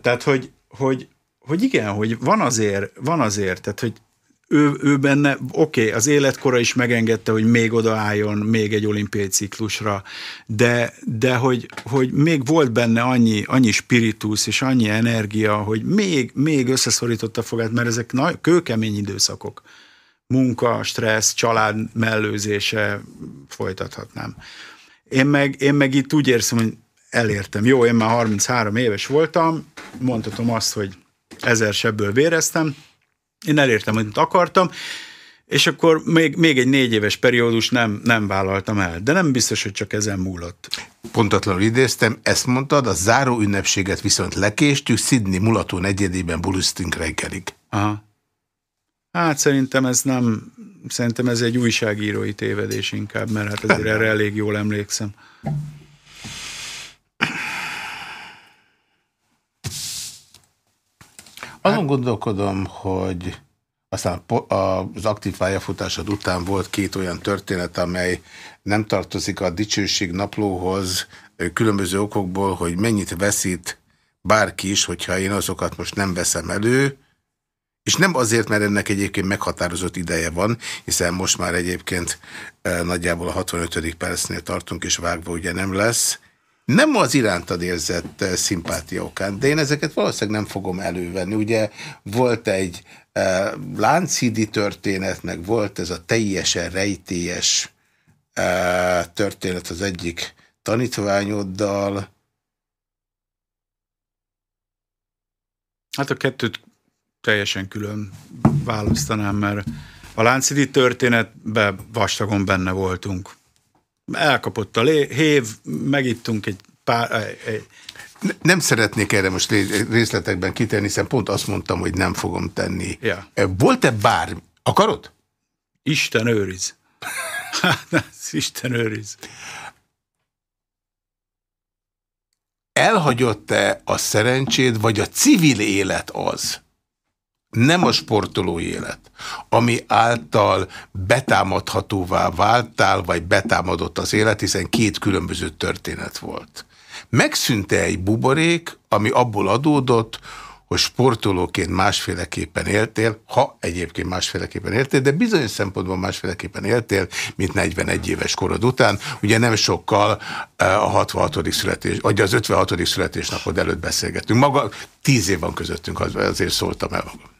B: Tehát, hogy, hogy, hogy igen, hogy van azért, van azért, tehát, hogy ő, ő benne, oké, okay, az életkora is megengedte, hogy még odaálljon még egy olimpiai ciklusra, de, de hogy, hogy még volt benne annyi, annyi spiritus és annyi energia, hogy még, még összeszorította fogát, mert ezek nagy, kőkemény időszakok munka, stressz, család mellőzése, folytathatnám. Én meg, én meg itt úgy érzem, hogy elértem. Jó, én már 33 éves voltam, mondhatom azt, hogy ezer sebből véreztem, én elértem, amit akartam, és akkor még, még egy négy éves periódus nem, nem vállaltam el. De nem biztos, hogy csak ezen múlott.
A: Pontatlanul idéztem, ezt mondtad, a záró ünnepséget viszont lekéstük, Sydney mulató negyedében bulusztünk reggelig.
B: Aha. Hát szerintem ez nem, szerintem ez egy újságírói tévedés inkább, mert hát azért erre elég jól emlékszem.
A: Azon gondolkodom, hogy aztán az aktív pályafutásod után volt két olyan történet, amely nem tartozik a dicsőség naplóhoz különböző okokból, hogy mennyit veszít bárki is, hogyha én azokat most nem veszem elő, és nem azért, mert ennek egyébként meghatározott ideje van, hiszen most már egyébként nagyjából a 65. percnél tartunk, és vágva ugye nem lesz. Nem az irántad érzett e, szimpátia de én ezeket valószínűleg nem fogom elővenni. Ugye volt egy e, Lánchidi történet, meg volt ez a teljesen rejtélyes e, történet az egyik tanítványoddal.
B: Hát a kettőt teljesen külön választanám, mert a Láncidi történetben vastagon benne voltunk. Elkapott a hév, megittunk egy pár... Egy,
A: nem szeretnék erre most részletekben kitenni, hiszen pont azt mondtam, hogy nem fogom tenni.
B: Ja.
A: Volt-e bár... Akarod?
B: Isten őriz. Hát, Isten őriz.
A: Elhagyott-e a szerencséd, vagy a civil élet az, nem a sportoló élet, ami által betámadhatóvá váltál, vagy betámadott az élet, hiszen két különböző történet volt. Megszűnte egy buborék, ami abból adódott, hogy sportolóként másféleképpen éltél, ha egyébként másféleképpen éltél, de bizonyos szempontból másféleképpen éltél, mint 41 éves korod után. Ugye nem sokkal eh, a 66. születés, vagy az 56. születésnapod előtt beszélgettünk. Maga 10 év van közöttünk, azért szóltam el magam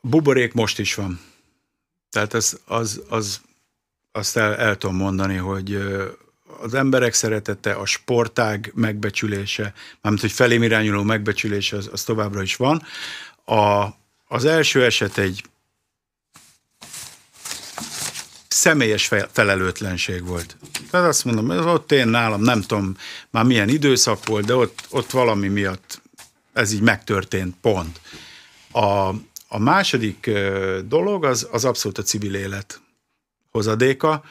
B: buborék most is van. Tehát az, az, az, azt el, el tudom mondani, hogy az emberek szeretete, a sportág megbecsülése, mármint, hogy felém irányuló megbecsülése, az, az továbbra is van. A, az első eset egy személyes felelőtlenség volt. Tehát azt mondom, ott én nálam nem tudom már milyen időszak volt, de ott, ott valami miatt ez így megtörtént, pont. A, a második dolog az, az abszolút a civil élet hozadéka,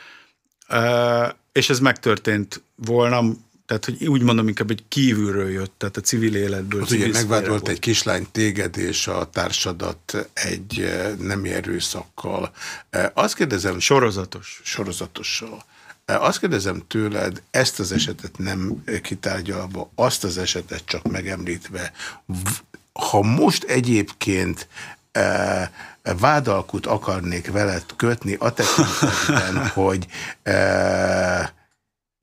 B: és ez megtörtént volna, tehát hogy úgy mondom, inkább hogy kívülről jött, tehát a civil életből.
A: Az ugye megvádolt egy kislány téged és a társadat egy nem erőszakkal. Azt kérdezem...
B: Sorozatos.
A: Sorozatossal. Azt kérdezem tőled, ezt az esetet nem kitárgyalva, azt az esetet csak megemlítve, ha most egyébként vádalkut akarnék veled kötni a tekintetben, hogy e,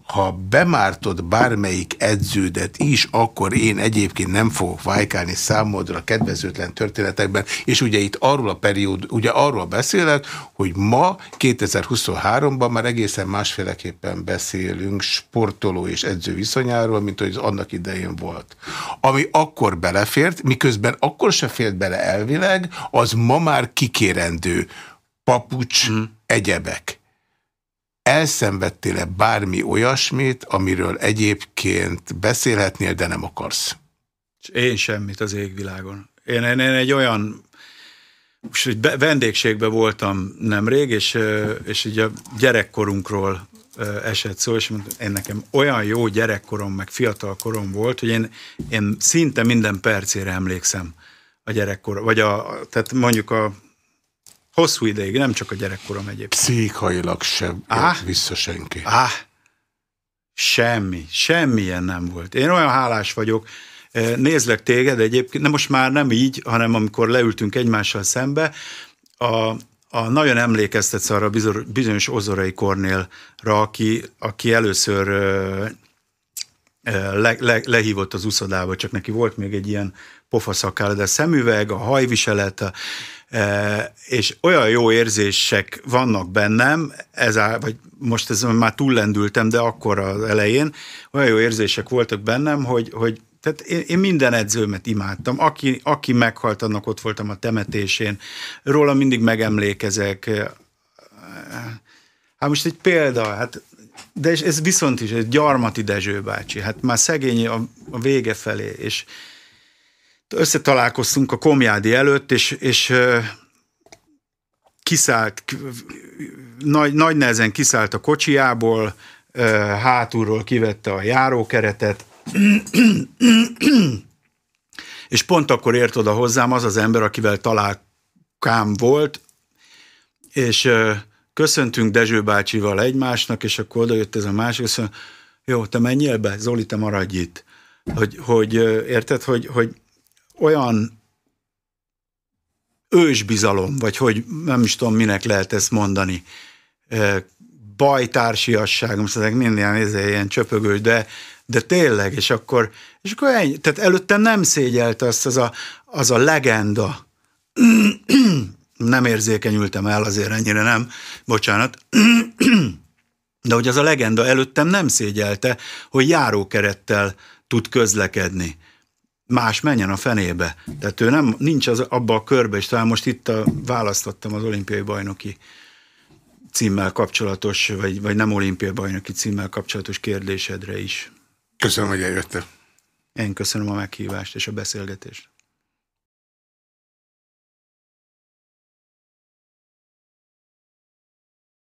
A: ha bemártod bármelyik edződet is, akkor én egyébként nem fogok vájkálni számodra kedvezőtlen történetekben, és ugye itt arról a periód, ugye arról beszélek, hogy ma 2023-ban már egészen másféleképpen beszélünk sportoló és edző viszonyáról, mint hogy az annak idején volt. Ami akkor belefért, miközben akkor se fért bele elvileg, az ma már kikérendő papucs, mm. egyebek elszenvedtél-e bármi olyasmit, amiről egyébként beszélhetnél, de nem akarsz?
B: Én semmit az égvilágon. Én, én, én egy olyan és egy vendégségben voltam nemrég, és, és így a gyerekkorunkról esett szó, és én nekem olyan jó gyerekkorom, meg fiatal korom volt, hogy én, én szinte minden percére emlékszem a gyerekkor, vagy a, tehát mondjuk a hosszú ideig, nem csak a gyerekkorom egyébként.
A: Pszichailag sem ah, vissza senki.
B: Ah, semmi, semmilyen nem volt. Én olyan hálás vagyok, nézlek téged egyébként, de most már nem így, hanem amikor leültünk egymással szembe, a, a nagyon emlékeztetsz arra bizonyos Ozorai Kornélra, aki, aki először le, le, lehívott az uszodába, csak neki volt még egy ilyen pofaszakál, de a szemüveg, a hajviselet, e, és olyan jó érzések vannak bennem, ez á, vagy most ez már túllendültem, de akkor az elején, olyan jó érzések voltak bennem, hogy, hogy tehát én, én minden edzőmet imádtam. Aki, aki meghalt, annak ott voltam a temetésén. Róla mindig megemlékezek. Hát most egy példa, hát de ez viszont is, egy Gyarmati Dezső bácsi, hát már szegény a, a vége felé, és összetalálkoztunk a komjádi előtt, és, és kiszállt, nagy, nagy nehezen kiszállt a kocsiából, hátulról kivette a járókeretet, és pont akkor ért oda hozzám az az ember, akivel találkám volt, és köszöntünk Dezső bácsival egymásnak, és akkor oda jött ez a másik, és mondja, jó, te menjél be, Zoli, te maradj itt. Hogy, hogy érted, hogy, hogy olyan ősbizalom, vagy hogy nem is tudom, minek lehet ezt mondani, bajtársiasság, most ezek mind ilyen, ilyen csöpögős, de, de tényleg, és akkor, és akkor ennyi, tehát előttem nem szégyelte azt az a, az a legenda, nem érzékenyültem el, azért ennyire nem, bocsánat, de hogy az a legenda előttem nem szégyelte, hogy járókerettel tud közlekedni. Más menjen a fenébe. Tehát ő nem, nincs az, abba a körbe, és talán most itt a, választottam az olimpiai bajnoki címmel kapcsolatos, vagy, vagy nem olimpiai bajnoki címmel kapcsolatos kérdésedre is.
A: Köszönöm, hogy eljöttél.
B: Én köszönöm a meghívást és a beszélgetést.